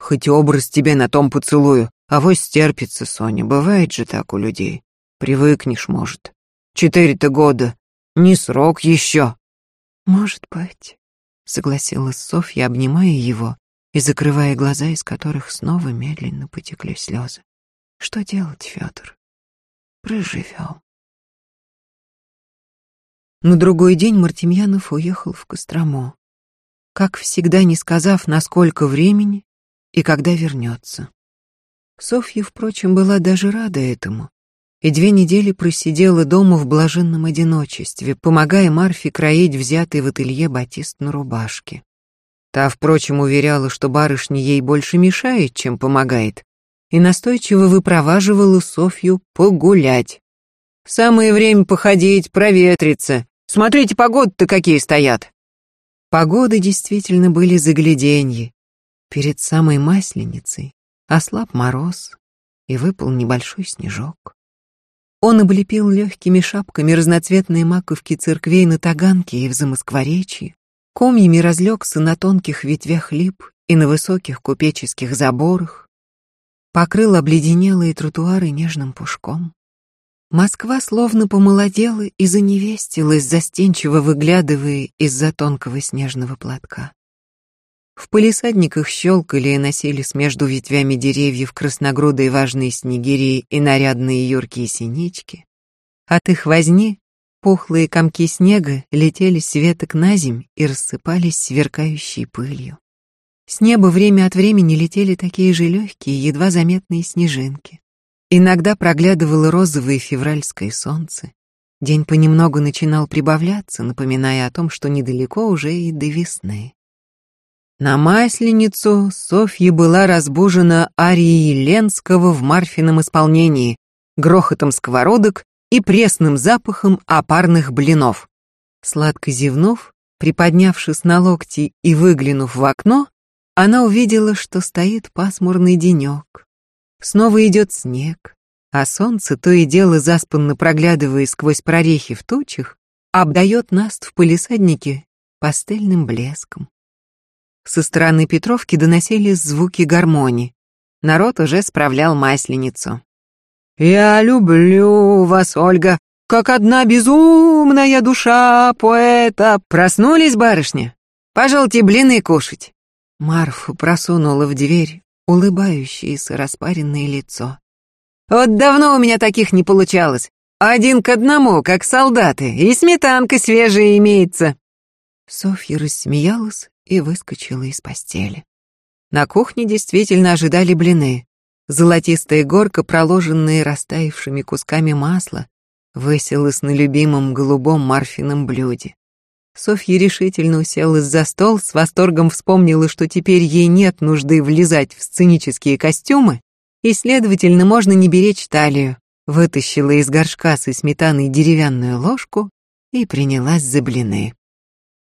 Хоть образ тебе на том поцелую, а вось стерпится, Соня, бывает же так у людей. Привыкнешь, может. Четыре-то года, не срок еще. Может быть, согласилась Софья, обнимая его и закрывая глаза, из которых снова медленно потекли слезы. Что делать, Федор? Проживем. На другой день Мартемьянов уехал в Кострому, как всегда не сказав, на сколько времени и когда вернется. Софья, впрочем, была даже рада этому, и две недели просидела дома в блаженном одиночестве, помогая Марфе кроить взятый в ателье батист на рубашке. Та, впрочем, уверяла, что барышня ей больше мешает, чем помогает, и настойчиво выпроваживала Софью погулять. «Самое время походить, проветриться. Смотрите, погоды-то какие стоят!» Погоды действительно были загляденье. Перед самой Масленицей ослаб мороз, и выпал небольшой снежок. Он облепил легкими шапками разноцветные маковки церквей на Таганке и в Замоскворечье, комьями разлегся на тонких ветвях лип и на высоких купеческих заборах, покрыл обледенелые тротуары нежным пушком. Москва словно помолодела и заневестилась, застенчиво выглядывая из-за тонкого снежного платка. В полисадниках щелкали и носились между ветвями деревьев красногрудые важные снегири и нарядные юркие синички. От их возни пухлые комки снега летели с веток на земь и рассыпались сверкающей пылью. С неба время от времени летели такие же легкие, едва заметные снежинки. Иногда проглядывало розовое февральское солнце. День понемногу начинал прибавляться, напоминая о том, что недалеко уже и до весны. На Масленицу Софья была разбужена арией Ленского в Марфином исполнении, грохотом сковородок и пресным запахом опарных блинов. Сладко зевнув, приподнявшись на локти и выглянув в окно, она увидела, что стоит пасмурный денек. Снова идет снег, а солнце, то и дело заспанно проглядывая сквозь прорехи в тучах, обдает наст в полисаднике пастельным блеском. Со стороны Петровки доносились звуки гармонии. Народ уже справлял масленицу. «Я люблю вас, Ольга, как одна безумная душа поэта. Проснулись, барышня? Пожалуйте блины кушать». Марфа просунула в дверь улыбающееся распаренное лицо. «Вот давно у меня таких не получалось. Один к одному, как солдаты, и сметанка свежая имеется». Софья рассмеялась и выскочила из постели. На кухне действительно ожидали блины. Золотистая горка, проложенная растаявшими кусками масла, высилась на любимом голубом марфином блюде. Софья решительно уселась за стол, с восторгом вспомнила, что теперь ей нет нужды влезать в сценические костюмы, и, следовательно, можно не беречь талию. Вытащила из горшка со сметаной деревянную ложку и принялась за блины.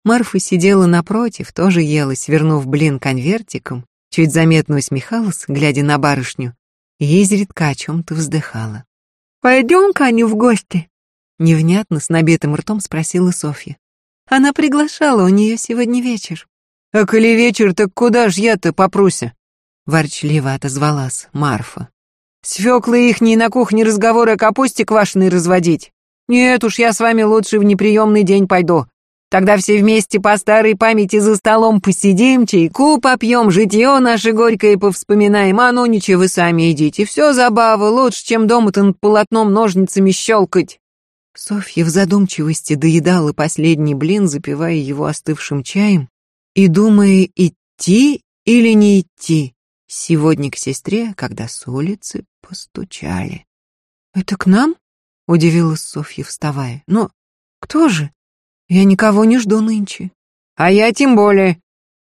Марфа сидела напротив, тоже ела, свернув блин конвертиком, чуть заметно усмехалась, глядя на барышню, и изредка о чем-то вздыхала. «Пойдем-ка, Аню, в гости?» Невнятно, с набитым ртом спросила Софья. Она приглашала, у нее сегодня вечер. А коли вечер, так куда ж я-то попруся? Ворчливо отозвалась Марфа. Свеклы ихние на кухне разговоры о капусте квашеной разводить. Нет уж, я с вами лучше в неприемный день пойду. Тогда все вместе по старой памяти за столом посидим, чайку попьем, житье наше горькое повспоминаем, а ну ничего, вы сами идите. Все забава, лучше, чем дома-то над полотном ножницами щелкать. Софья в задумчивости доедала последний блин, запивая его остывшим чаем и думая, идти или не идти сегодня к сестре, когда с улицы постучали. «Это к нам?» — удивилась Софья, вставая. «Но кто же? Я никого не жду нынче». «А я тем более».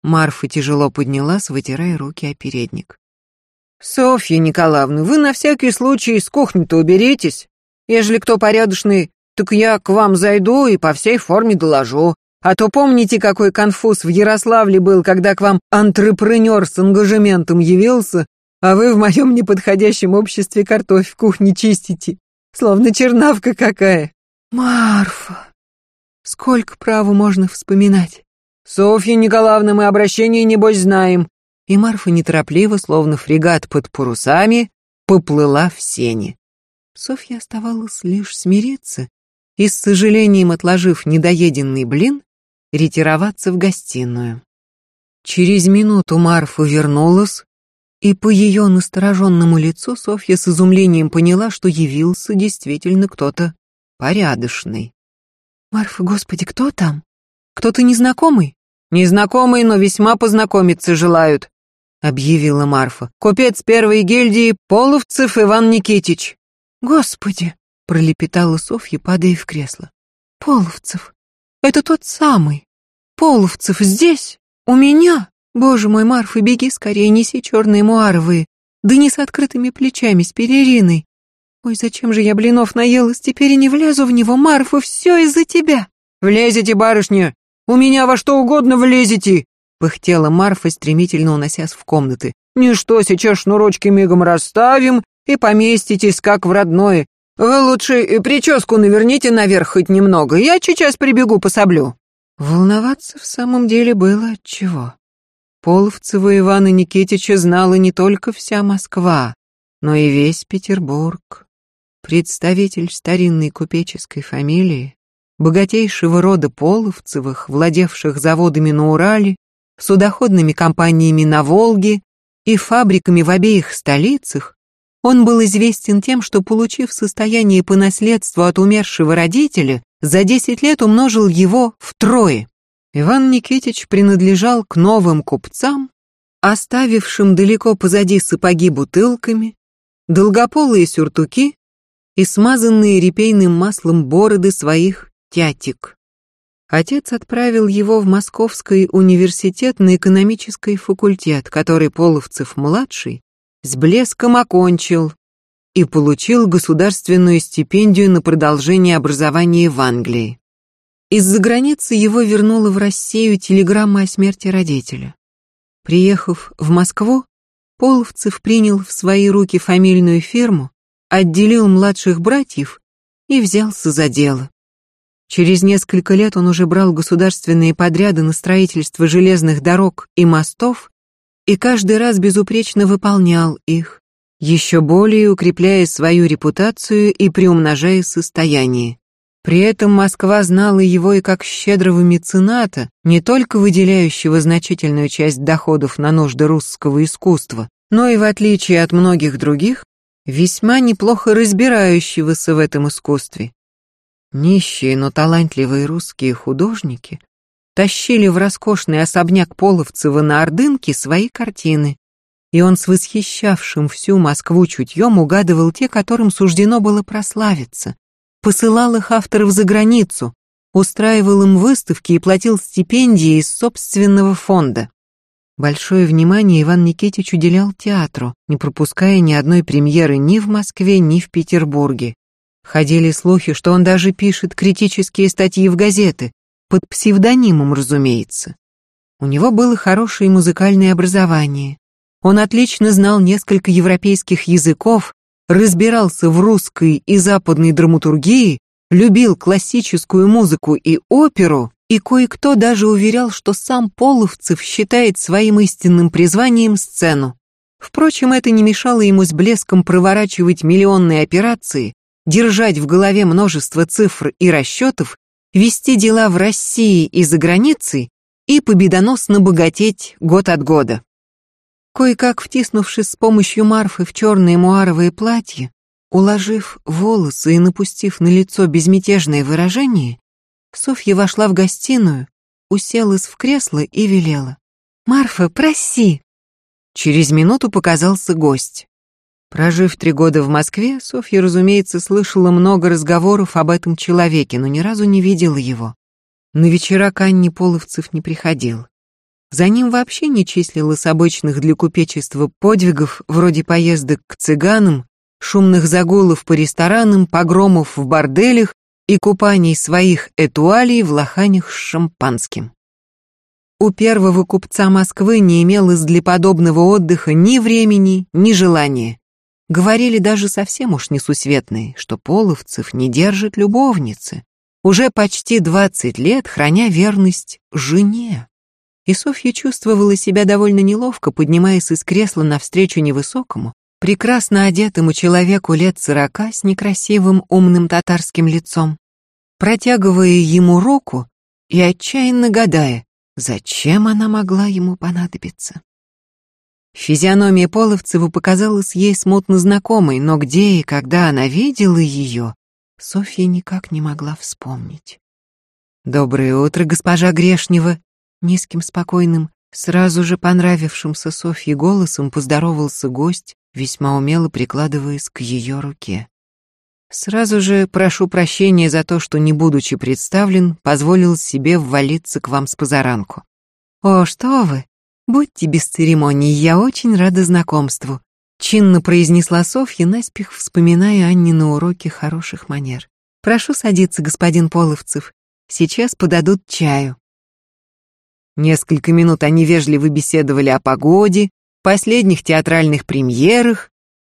Марфа тяжело поднялась, вытирая руки о передник. «Софья Николаевна, вы на всякий случай из кухни-то уберитесь. Ежели кто порядочный, так я к вам зайду и по всей форме доложу. А то помните, какой конфуз в Ярославле был, когда к вам антрепренер с ангажементом явился, а вы в моем неподходящем обществе картофель в кухне чистите, словно чернавка какая. Марфа, сколько праву можно вспоминать? Софья Николаевна, мы обращение небось знаем. И Марфа неторопливо, словно фрегат под парусами, поплыла в сени. Софья оставалось лишь смириться и, с сожалением отложив недоеденный блин, ретироваться в гостиную. Через минуту Марфа вернулась, и по ее настороженному лицу Софья с изумлением поняла, что явился действительно кто-то порядочный. «Марфа, господи, кто там? Кто-то незнакомый?» «Незнакомый, но весьма познакомиться желают», — объявила Марфа. «Купец первой гильдии Половцев Иван Никитич». «Господи!» — пролепетала Софья, падая в кресло. «Половцев! Это тот самый! Половцев здесь? У меня? Боже мой, Марфа, беги скорее, неси черные муаровые, да не с открытыми плечами, с перериной. Ой, зачем же я блинов наелась, теперь и не влезу в него, Марфа, все из-за тебя!» «Влезете, барышня! У меня во что угодно влезете!» пыхтела Марфа, стремительно уносясь в комнаты. «Ничто, сейчас шнурочки мигом расставим, и поместитесь, как в родное. Вы лучше прическу наверните наверх хоть немного, я сейчас прибегу пособлю». Волноваться в самом деле было от чего. Половцева Ивана Никитича знала не только вся Москва, но и весь Петербург. Представитель старинной купеческой фамилии, богатейшего рода Половцевых, владевших заводами на Урале, судоходными компаниями на Волге и фабриками в обеих столицах, он был известен тем, что, получив состояние по наследству от умершего родителя, за 10 лет умножил его втрое. Иван Никитич принадлежал к новым купцам, оставившим далеко позади сапоги бутылками, долгополые сюртуки и смазанные репейным маслом бороды своих тятик. Отец отправил его в Московский университет на экономический факультет, который Половцев-младший с блеском окончил и получил государственную стипендию на продолжение образования в Англии. Из-за границы его вернула в Россию телеграмма о смерти родителя. Приехав в Москву, Половцев принял в свои руки фамильную фирму, отделил младших братьев и взялся за дело. Через несколько лет он уже брал государственные подряды на строительство железных дорог и мостов и каждый раз безупречно выполнял их, еще более укрепляя свою репутацию и приумножая состояние. При этом Москва знала его и как щедрого мецената, не только выделяющего значительную часть доходов на нужды русского искусства, но и, в отличие от многих других, весьма неплохо разбирающегося в этом искусстве. Нищие, но талантливые русские художники тащили в роскошный особняк Половцева на Ордынке свои картины, и он с восхищавшим всю Москву чутьем угадывал те, которым суждено было прославиться, посылал их авторов за границу, устраивал им выставки и платил стипендии из собственного фонда. Большое внимание Иван Никитич уделял театру, не пропуская ни одной премьеры ни в Москве, ни в Петербурге. Ходили слухи, что он даже пишет критические статьи в газеты, под псевдонимом, разумеется. У него было хорошее музыкальное образование. Он отлично знал несколько европейских языков, разбирался в русской и западной драматургии, любил классическую музыку и оперу, и кое-кто даже уверял, что сам Половцев считает своим истинным призванием сцену. Впрочем, это не мешало ему с блеском проворачивать миллионные операции, держать в голове множество цифр и расчетов, вести дела в России и за границей и победоносно богатеть год от года. Кое-как втиснувшись с помощью Марфы в черное муаровое платье, уложив волосы и напустив на лицо безмятежное выражение, Софья вошла в гостиную, уселась в кресло и велела. «Марфа, проси!» Через минуту показался гость. Прожив три года в Москве, Софья, разумеется, слышала много разговоров об этом человеке, но ни разу не видела его. На вечера к Анне Половцев не приходил. За ним вообще не числилось обычных для купечества подвигов, вроде поездок к цыганам, шумных загулов по ресторанам, погромов в борделях и купаний своих этуалей в лоханях с шампанским. У первого купца Москвы не имелось для подобного отдыха ни времени, ни желания. Говорили даже совсем уж несусветные, что Половцев не держит любовницы, уже почти двадцать лет храня верность жене. И Софья чувствовала себя довольно неловко, поднимаясь из кресла навстречу невысокому, прекрасно одетому человеку лет сорока с некрасивым умным татарским лицом, протягивая ему руку и отчаянно гадая, зачем она могла ему понадобиться. Физиономия Половцева показалась ей смутно знакомой, но где и когда она видела ее, Софья никак не могла вспомнить. «Доброе утро, госпожа Грешнева!» Низким, спокойным, сразу же понравившимся Софье голосом поздоровался гость, весьма умело прикладываясь к ее руке. Сразу же прошу прощения за то, что, не будучи представлен, позволил себе ввалиться к вам с позаранку. О, что вы! Будьте без церемоний, я очень рада знакомству. Чинно произнесла Софья, наспех вспоминая Анне на уроке хороших манер. Прошу садиться, господин Половцев. Сейчас подадут чаю. Несколько минут они вежливо беседовали о погоде, последних театральных премьерах,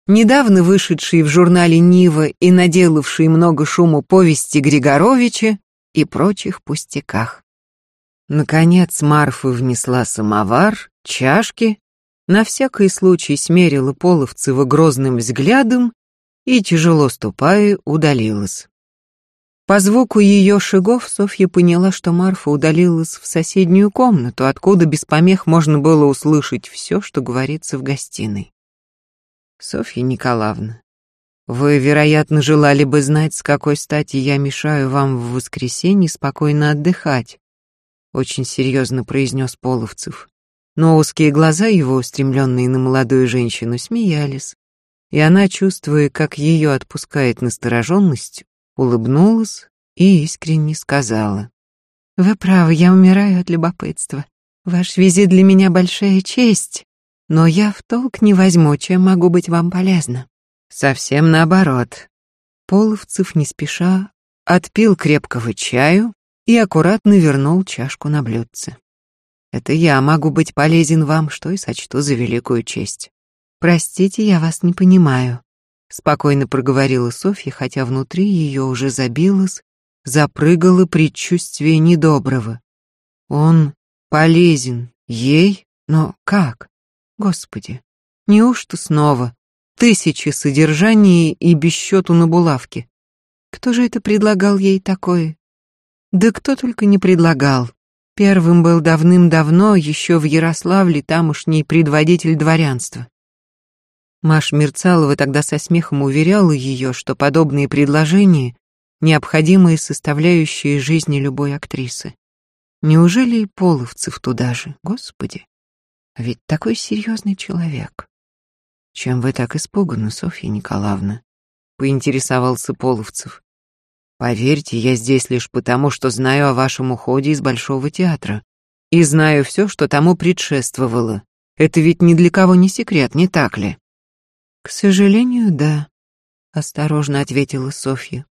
недавно вышедшей в журнале «Нива» и наделавшей много шума повести Григоровича и прочих пустяках. Наконец Марфа внесла самовар, чашки, на всякий случай смерила Половцева грозным взглядом и, тяжело ступая, удалилась. По звуку ее шагов Софья поняла, что Марфа удалилась в соседнюю комнату, откуда без помех можно было услышать все, что говорится в гостиной. «Софья Николаевна, вы, вероятно, желали бы знать, с какой стати я мешаю вам в воскресенье спокойно отдыхать», очень серьезно произнес Половцев. Но узкие глаза его, устремленные на молодую женщину, смеялись, и она, чувствуя, как ее отпускает настороженность, улыбнулась и искренне сказала. «Вы правы, я умираю от любопытства. Ваш визит для меня большая честь, но я в толк не возьму, чем могу быть вам полезна». Совсем наоборот. Половцев не спеша отпил крепкого чаю и аккуратно вернул чашку на блюдце. Это я могу быть полезен вам, что и сочту за великую честь. Простите, я вас не понимаю, спокойно проговорила Софья, хотя внутри ее уже забилось, запрыгало предчувствие недоброго. Он полезен ей, но как? Господи, неужто снова тысячи содержаний и без на булавке? Кто же это предлагал ей такое? Да кто только не предлагал. Первым был давным-давно, еще в Ярославле, тамошний предводитель дворянства. Маш Мерцалова тогда со смехом уверяла ее, что подобные предложения — необходимые составляющие жизни любой актрисы. Неужели и Половцев туда же? Господи, а ведь такой серьезный человек. Чем вы так испуганы, Софья Николаевна? Поинтересовался Половцев. Поверьте, я здесь лишь потому, что знаю о вашем уходе из Большого театра. И знаю все, что тому предшествовало. Это ведь ни для кого не секрет, не так ли? «К сожалению, да», — осторожно ответила Софья.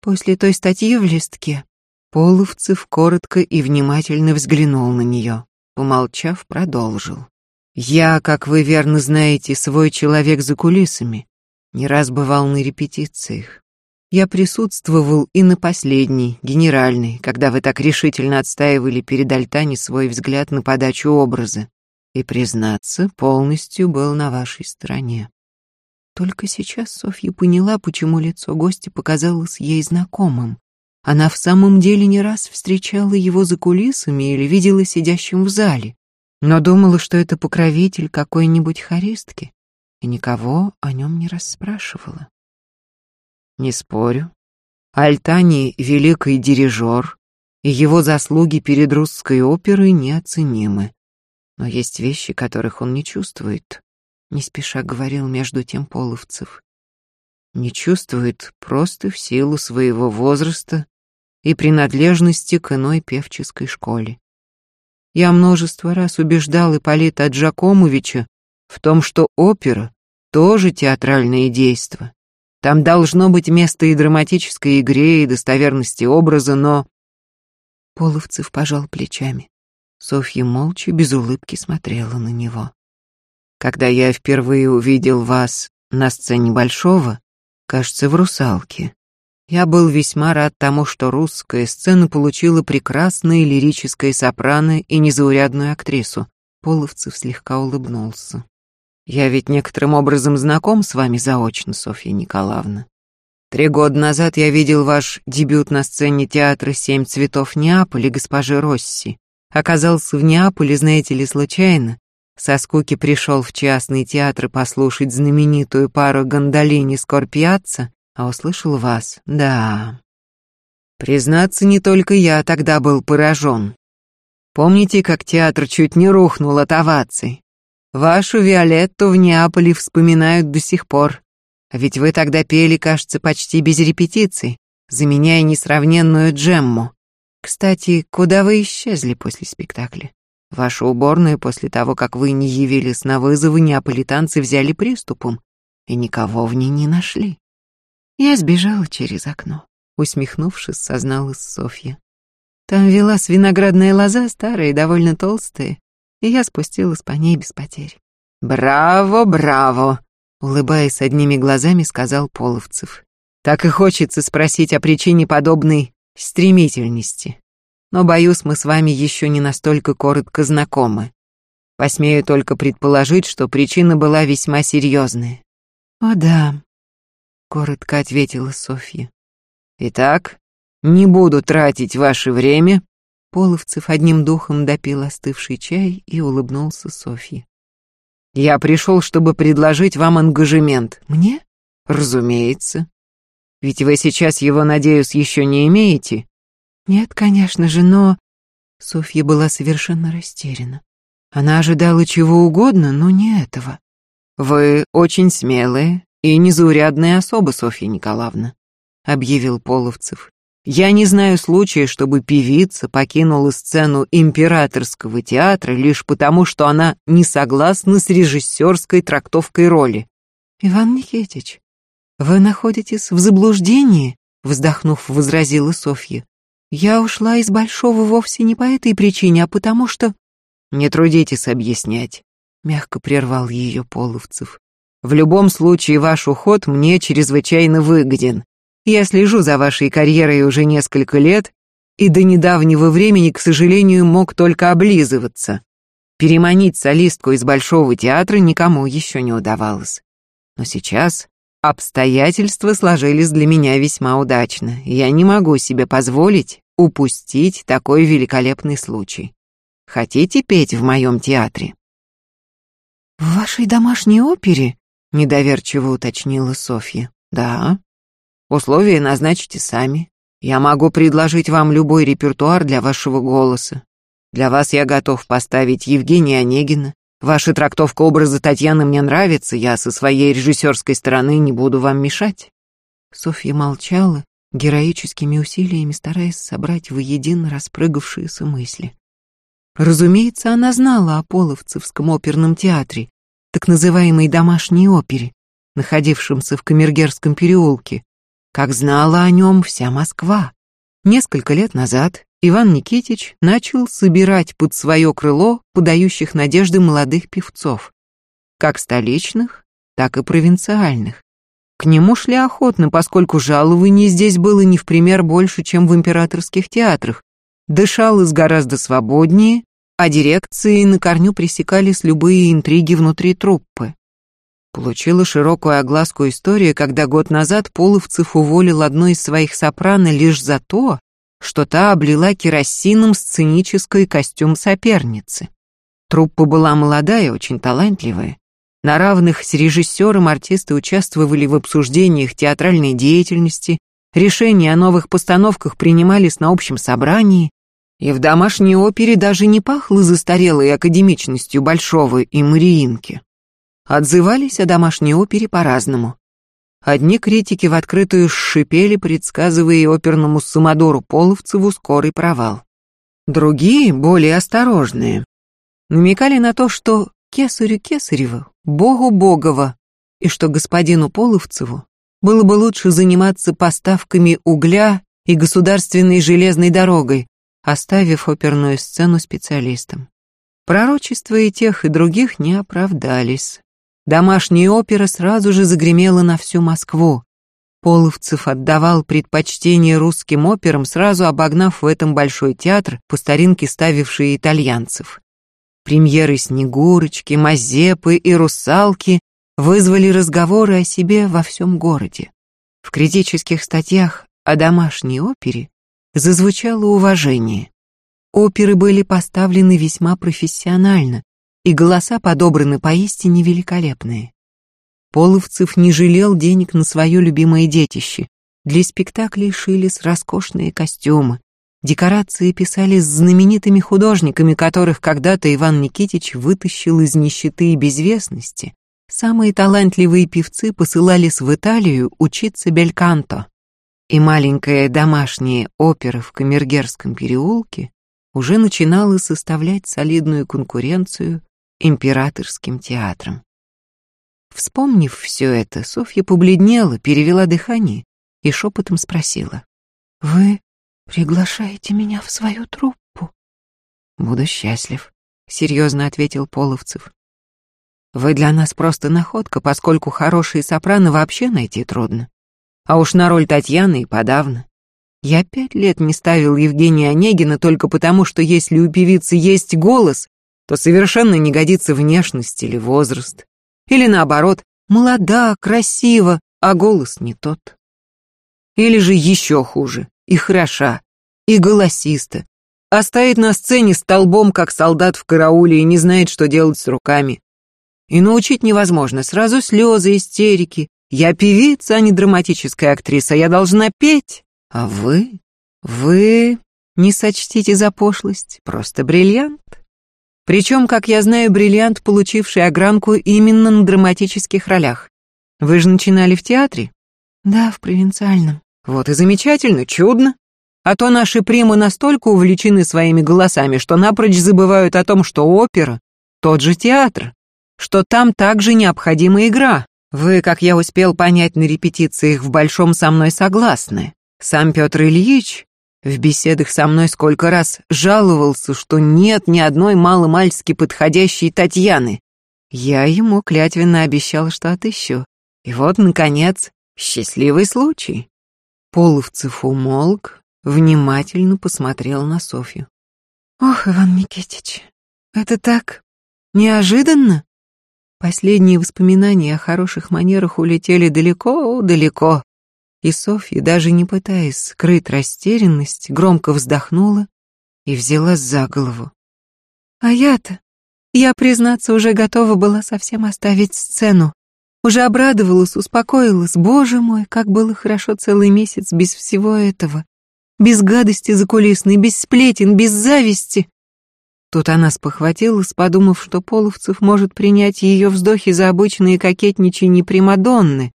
«После той статьи в листке». Половцев коротко и внимательно взглянул на нее. Помолчав, продолжил. «Я, как вы верно знаете, свой человек за кулисами. Не раз бывал на репетициях. Я присутствовал и на последней, генеральной, когда вы так решительно отстаивали перед Альтани свой взгляд на подачу образа. И, признаться, полностью был на вашей стороне. Только сейчас Софья поняла, почему лицо гостя показалось ей знакомым. Она в самом деле не раз встречала его за кулисами или видела сидящим в зале, но думала, что это покровитель какой-нибудь харистки, и никого о нем не расспрашивала. Не спорю. Альтани — великий дирижер, и его заслуги перед русской оперой неоценимы. Но есть вещи, которых он не чувствует не спеша говорил между тем Половцев. Не чувствует просто в силу своего возраста и принадлежности к иной певческой школе. Я множество раз убеждал Ипполита Джакомовича в том, что опера тоже театральное действо. Там должно быть место и драматической игре, и достоверности образа, но... Половцев пожал плечами. Софья молча, без улыбки смотрела на него. Когда я впервые увидел вас на сцене Большого, кажется, в «Русалке», я был весьма рад тому, что русская сцена получила прекрасное лирическое сопрано и незаурядную актрису. Половцев слегка улыбнулся. Я ведь некоторым образом знаком с вами заочно, Софья Николаевна. Три года назад я видел ваш дебют на сцене театра «Семь цветов Неаполя» госпожи Росси. Оказался в Неаполе, знаете ли, случайно, со скуки пришел в частный театр послушать знаменитую пару Гондолини Скорпиаца, а услышал вас, да. Признаться, не только я тогда был поражен. Помните, как театр чуть не рухнул от оваций? Вашу Виолетту в Неаполе вспоминают до сих пор. А ведь вы тогда пели, кажется, почти без репетиций, заменяя несравненную Джемму. Кстати, куда вы исчезли после спектакля? Вашу уборную после того, как вы не явились на вызовы, неаполитанцы взяли приступом и никого в ней не нашли. Я сбежала через окно, усмехнувшись, созналась Софья. Там велась виноградная лоза, старая и довольно толстая, и я спустилась по ней без потерь. «Браво, браво!» — улыбаясь одними глазами, сказал Половцев. «Так и хочется спросить о причине подобной стремительности но, боюсь, мы с вами еще не настолько коротко знакомы. Посмею только предположить, что причина была весьма серьезная. «О да», — коротко ответила Софья. «Итак, Не буду тратить ваше время. Половцев одним духом допил остывший чай и улыбнулся Софье. Я пришел, чтобы предложить вам ангажемент. Мне? Разумеется. Ведь вы сейчас его, надеюсь, еще не имеете? Нет, конечно же, но... Софья была совершенно растеряна. Она ожидала чего угодно, но не этого. Вы очень смелая и незаурядная особа, Софья Николаевна, объявил Половцев. Я не знаю случая, чтобы певица покинула сцену императорского театра лишь потому, что она не согласна с режиссерской трактовкой роли. Иван Никитич, вы находитесь в заблуждении, вздохнув, возразила Софья. Я ушла из Большого вовсе не по этой причине, а потому что... Не трудитесь объяснять, мягко прервал ее Половцев. В любом случае ваш уход мне чрезвычайно выгоден. Я слежу за вашей карьерой уже несколько лет и до недавнего времени, к сожалению, мог только облизываться. Переманить солистку из Большого театра никому еще не удавалось. Но сейчас обстоятельства сложились для меня весьма удачно, я не могу себе позволить упустить такой великолепный случай. Хотите петь в моем театре? В вашей домашней опере? Недоверчиво уточнила Софья. Да, Условия назначите сами. Я могу предложить вам любой репертуар для вашего голоса. Для вас я готов поставить Евгения Онегина. Ваша трактовка образа Татьяны мне нравится, я со своей режиссерской стороны не буду вам мешать». Софья молчала, героическими усилиями стараясь собрать воедино распрыгавшиеся мысли. Разумеется, она знала о Половцевском оперном театре, так называемой домашней опере, находившемся в Камергерском переулке, как знала о нем вся Москва. Несколько лет назад Иван Никитич начал собирать под свое крыло подающих надежды молодых певцов, как столичных, так и провинциальных. К нему шли охотно, поскольку жалований здесь было не в пример больше, чем в императорских театрах. Дышалось гораздо свободнее, а дирекции на корню пресекались любые интриги внутри труппы. Получила широкую огласку история, когда год назад Половцев уволил одну из своих сопрано лишь за то, что та облила керосином сценический костюм соперницы. Труппа была молодая, очень талантливая. На равных с режиссером артисты участвовали в обсуждениях театральной деятельности, решения о новых постановках принимались на общем собрании, и в домашней опере даже не пахло застарелой академичностью Большого и Мариинки отзывались о домашней опере по-разному. Одни критики в открытую шипели, предсказывая оперному самодору Половцеву скорый провал. Другие, более осторожные, намекали на то, что кесарю Кесарева, богу Богова, и что господину Половцеву было бы лучше заниматься поставками угля и государственной железной дорогой, оставив оперную сцену специалистам. Пророчества и тех, и других не оправдались. Домашняя опера сразу же загремела на всю Москву. Половцев отдавал предпочтение русским операм, сразу обогнав в этом большой театр, по старинке ставивший итальянцев. Премьеры «Снегурочки», «Мазепы» и «Русалки» вызвали разговоры о себе во всем городе. В критических статьях о домашней опере зазвучало уважение. Оперы были поставлены весьма профессионально, и голоса подобраны поистине великолепные. Половцев не жалел денег на свое любимое детище. Для спектаклей шились роскошные костюмы. Декорации писали с знаменитыми художниками, которых когда-то Иван Никитич вытащил из нищеты и безвестности. Самые талантливые певцы посылались в Италию учиться бельканто. И маленькая домашняя опера в Камергерском переулке уже начинала составлять солидную конкуренцию императорским театром. Вспомнив все это, Софья побледнела, перевела дыхание и шепотом спросила. «Вы приглашаете меня в свою труппу?» «Буду счастлив», — серьезно ответил Половцев. «Вы для нас просто находка, поскольку хорошие сопрано вообще найти трудно. А уж на роль Татьяны и подавно. Я пять лет не ставил Евгения Онегина только потому, что если у певицы есть голос, то совершенно не годится внешность или возраст. Или наоборот, молода, красива, а голос не тот. Или же еще хуже, и хороша, и голосиста, а стоит на сцене столбом, как солдат в карауле, и не знает, что делать с руками. И научить невозможно, сразу слезы, истерики. Я певица, а не драматическая актриса, я должна петь. А вы? Вы не сочтите за пошлость, просто бриллиант. Причем, как я знаю, бриллиант, получивший огранку именно на драматических ролях. Вы же начинали в театре? Да, в провинциальном. Вот и замечательно, чудно. А то наши примы настолько увлечены своими голосами, что напрочь забывают о том, что опера — тот же театр, что там также необходима игра. Вы, как я успел понять на репетициях, в большом со мной согласны. Сам Петр Ильич в беседах со мной сколько раз жаловался, что нет ни одной маломальски подходящей Татьяны. Я ему клятвенно обещал, что отыщу. И вот, наконец, счастливый случай. Половцев умолк, внимательно посмотрел на Софью. «Ох, Иван Никитич, это так неожиданно!» Последние воспоминания о хороших манерах улетели далеко-далеко, и Софья, даже не пытаясь скрыть растерянность, громко вздохнула и взялась за голову. «А я-то, я, признаться, уже готова была совсем оставить сцену. Уже обрадовалась, успокоилась. Боже мой, как было хорошо целый месяц без всего этого. Без гадости закулисной, без сплетен, без зависти. Тут она спохватилась, подумав, что Половцев может принять ее вздохи за обычные кокетничьи Примадонны.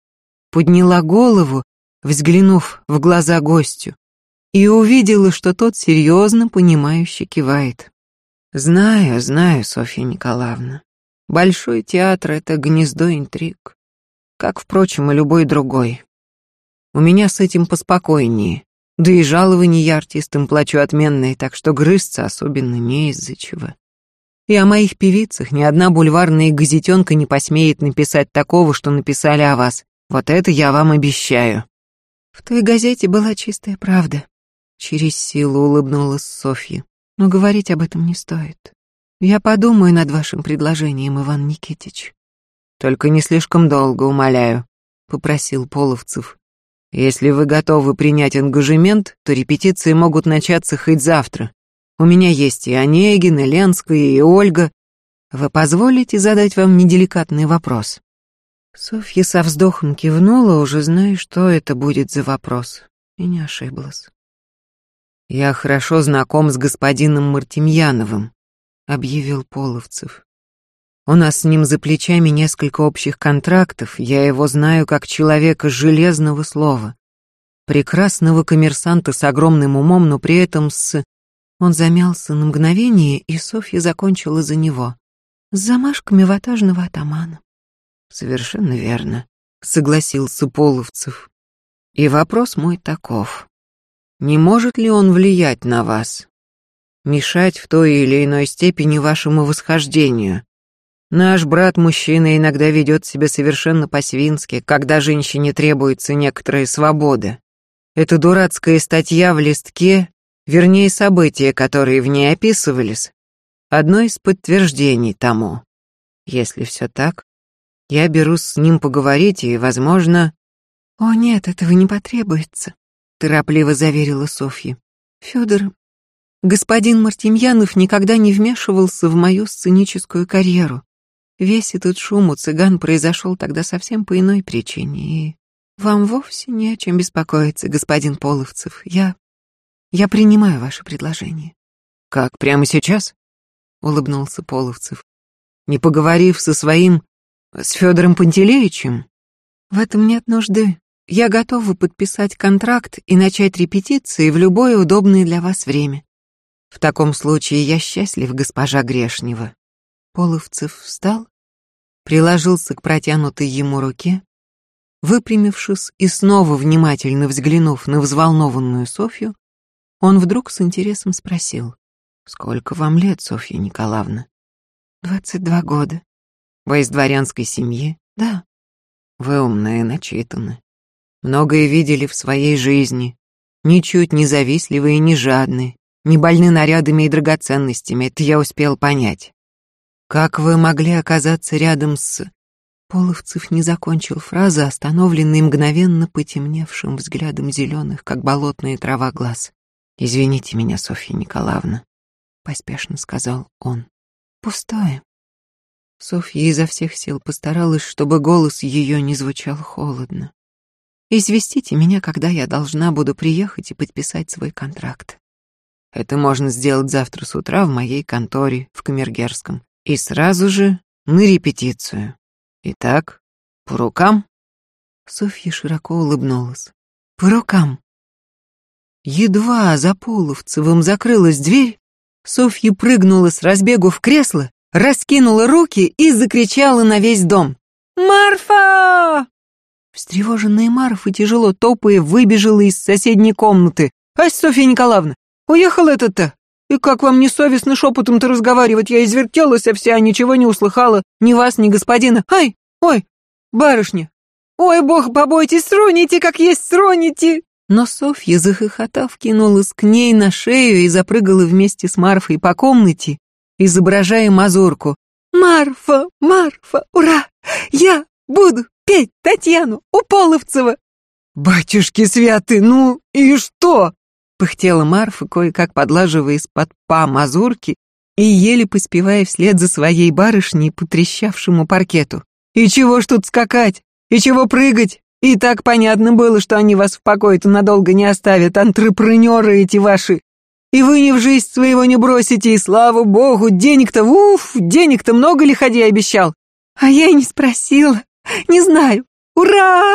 Подняла голову, взглянув в глаза гостю, и увидела, что тот серьезно, понимающе кивает. «Знаю, знаю, Софья Николаевна. Большой театр — это гнездо интриг, как, впрочем, и любой другой. У меня с этим поспокойнее. Да и жалования я артистам плачу отменные, так что грызться особенно не из-за чего. И о моих певицах ни одна бульварная газетенка не посмеет написать такого, что написали о вас. Вот это я вам обещаю. В той газете была чистая правда. Через силу улыбнулась Софья. Но говорить об этом не стоит. Я подумаю над вашим предложением, Иван Никитич. Только не слишком долго, умоляю, попросил Половцев. Если вы готовы принять ангажемент, то репетиции могут начаться хоть завтра. У меня есть и Онегин, и Ленская, и Ольга. Вы позволите задать вам неделикатный вопрос?» Софья со вздохом кивнула, уже зная, что это будет за вопрос, и не ошиблась. «Я хорошо знаком с господином Мартемьяновым», — объявил Половцев. У нас с ним за плечами несколько общих контрактов, я его знаю как человека железного слова. Прекрасного коммерсанта с огромным умом, но при этом с... Он замялся на мгновение, и Софья закончила за него. С замашками ватажного атамана. Совершенно верно, согласился Половцев. И вопрос мой таков. Не может ли он влиять на вас? Мешать в той или иной степени вашему восхождению? Наш брат-мужчина иногда ведет себя совершенно по-свински, когда женщине требуется некоторая свобода. Эта дурацкая статья в листке, вернее события, которые в ней описывались, одно из подтверждений тому. Если все так, я берусь с ним поговорить и, возможно... «О нет, этого не потребуется», — торопливо заверила Софья. «Федор, господин Мартемьянов никогда не вмешивался в мою сценическую карьеру. Весь этот шум у цыган произошел тогда совсем по иной причине, и вам вовсе не о чем беспокоиться, господин Половцев. Я... я принимаю ваше предложение». «Как, прямо сейчас?» — улыбнулся Половцев. «Не поговорив со своим... с Федором Пантелеичем?» «В этом нет нужды. Я готова подписать контракт и начать репетиции в любое удобное для вас время. В таком случае я счастлив, госпожа Грешнева. Половцев встал, приложился к протянутой ему руке, выпрямившись и снова внимательно взглянув на взволнованную Софью, он вдруг с интересом спросил, «Сколько вам лет, Софья Николаевна?» «Двадцать два года». «Вы из дворянской семьи?» «Да». «Вы умные, начитаны. Многое видели в своей жизни, ничуть не завистливые, не жадные, не больны нарядами и драгоценностями, это я успел понять. Как вы могли оказаться рядом с... Половцев не закончил фразы, остановленный мгновенно потемневшим взглядом зеленых, как болотная трава глаз. «Извините меня, Софья Николаевна», — поспешно сказал он. «Пустое». Софья изо всех сил постаралась, чтобы голос ее не звучал холодно. «Известите меня, когда я должна буду приехать и подписать свой контракт. Это можно сделать завтра с утра в моей конторе в Камергерском. И сразу же на репетицию. Итак, по рукам?» Софья широко улыбнулась. «По рукам». Едва за Половцевым закрылась дверь, Софья прыгнула с разбегу в кресло, раскинула руки и закричала на весь дом. «Марфа!» Встревоженная Марфа, тяжело топая, выбежала из соседней комнаты. «Ась, Софья Николаевна, уехал этот-то? И как вам не совестно шепотом-то разговаривать? Я извертелась, а вся, ничего не услыхала. Ни вас, ни господина. Ай, ой, барышня! Ой, бог, побойтесь, сроните, как есть, сроните!» Но Софья, захохотав, кинулась к ней на шею и запрыгала вместе с Марфой по комнате, изображая мазурку. «Марфа, Марфа, ура! Я буду петь Татьяну у Половцева!» «Батюшки святы, ну и что?» Пыхтела Марфа, кое-как подлаживая из-под па мазурки и еле поспевая вслед за своей барышней по трещавшему паркету. «И чего ж тут скакать? И чего прыгать? И так понятно было, что они вас в покое-то надолго не оставят, антрепренеры эти ваши. И вы ни в жизнь своего не бросите, и слава богу, денег-то, уф, денег-то много ли ходи обещал? А я и не спросила, не знаю. Ура!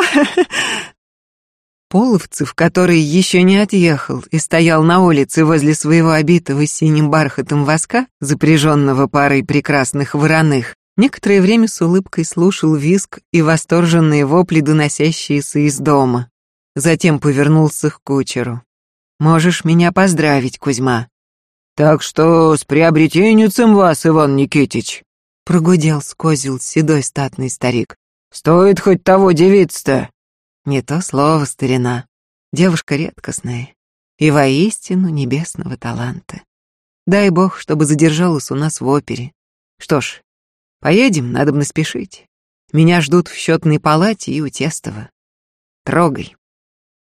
Половцев, который еще не отъехал и стоял на улице возле своего обитого синим бархатом воска, запряженного парой прекрасных вороных, Некоторое время с улыбкой слушал виск и восторженные вопли, доносящиеся из дома. Затем повернулся к кучеру. «Можешь меня поздравить, Кузьма». «Так что с приобретенницем вас, Иван Никитич», — прогудел скозил седой статный старик. «Стоит хоть того девица-то». «Не то слово, старина. Девушка редкостная и воистину небесного таланта. Дай бог, чтобы задержалась у нас в опере. Что ж, Поедем, надо бы спешить. Меня ждут в счетной палате и у Тестова. Трогай.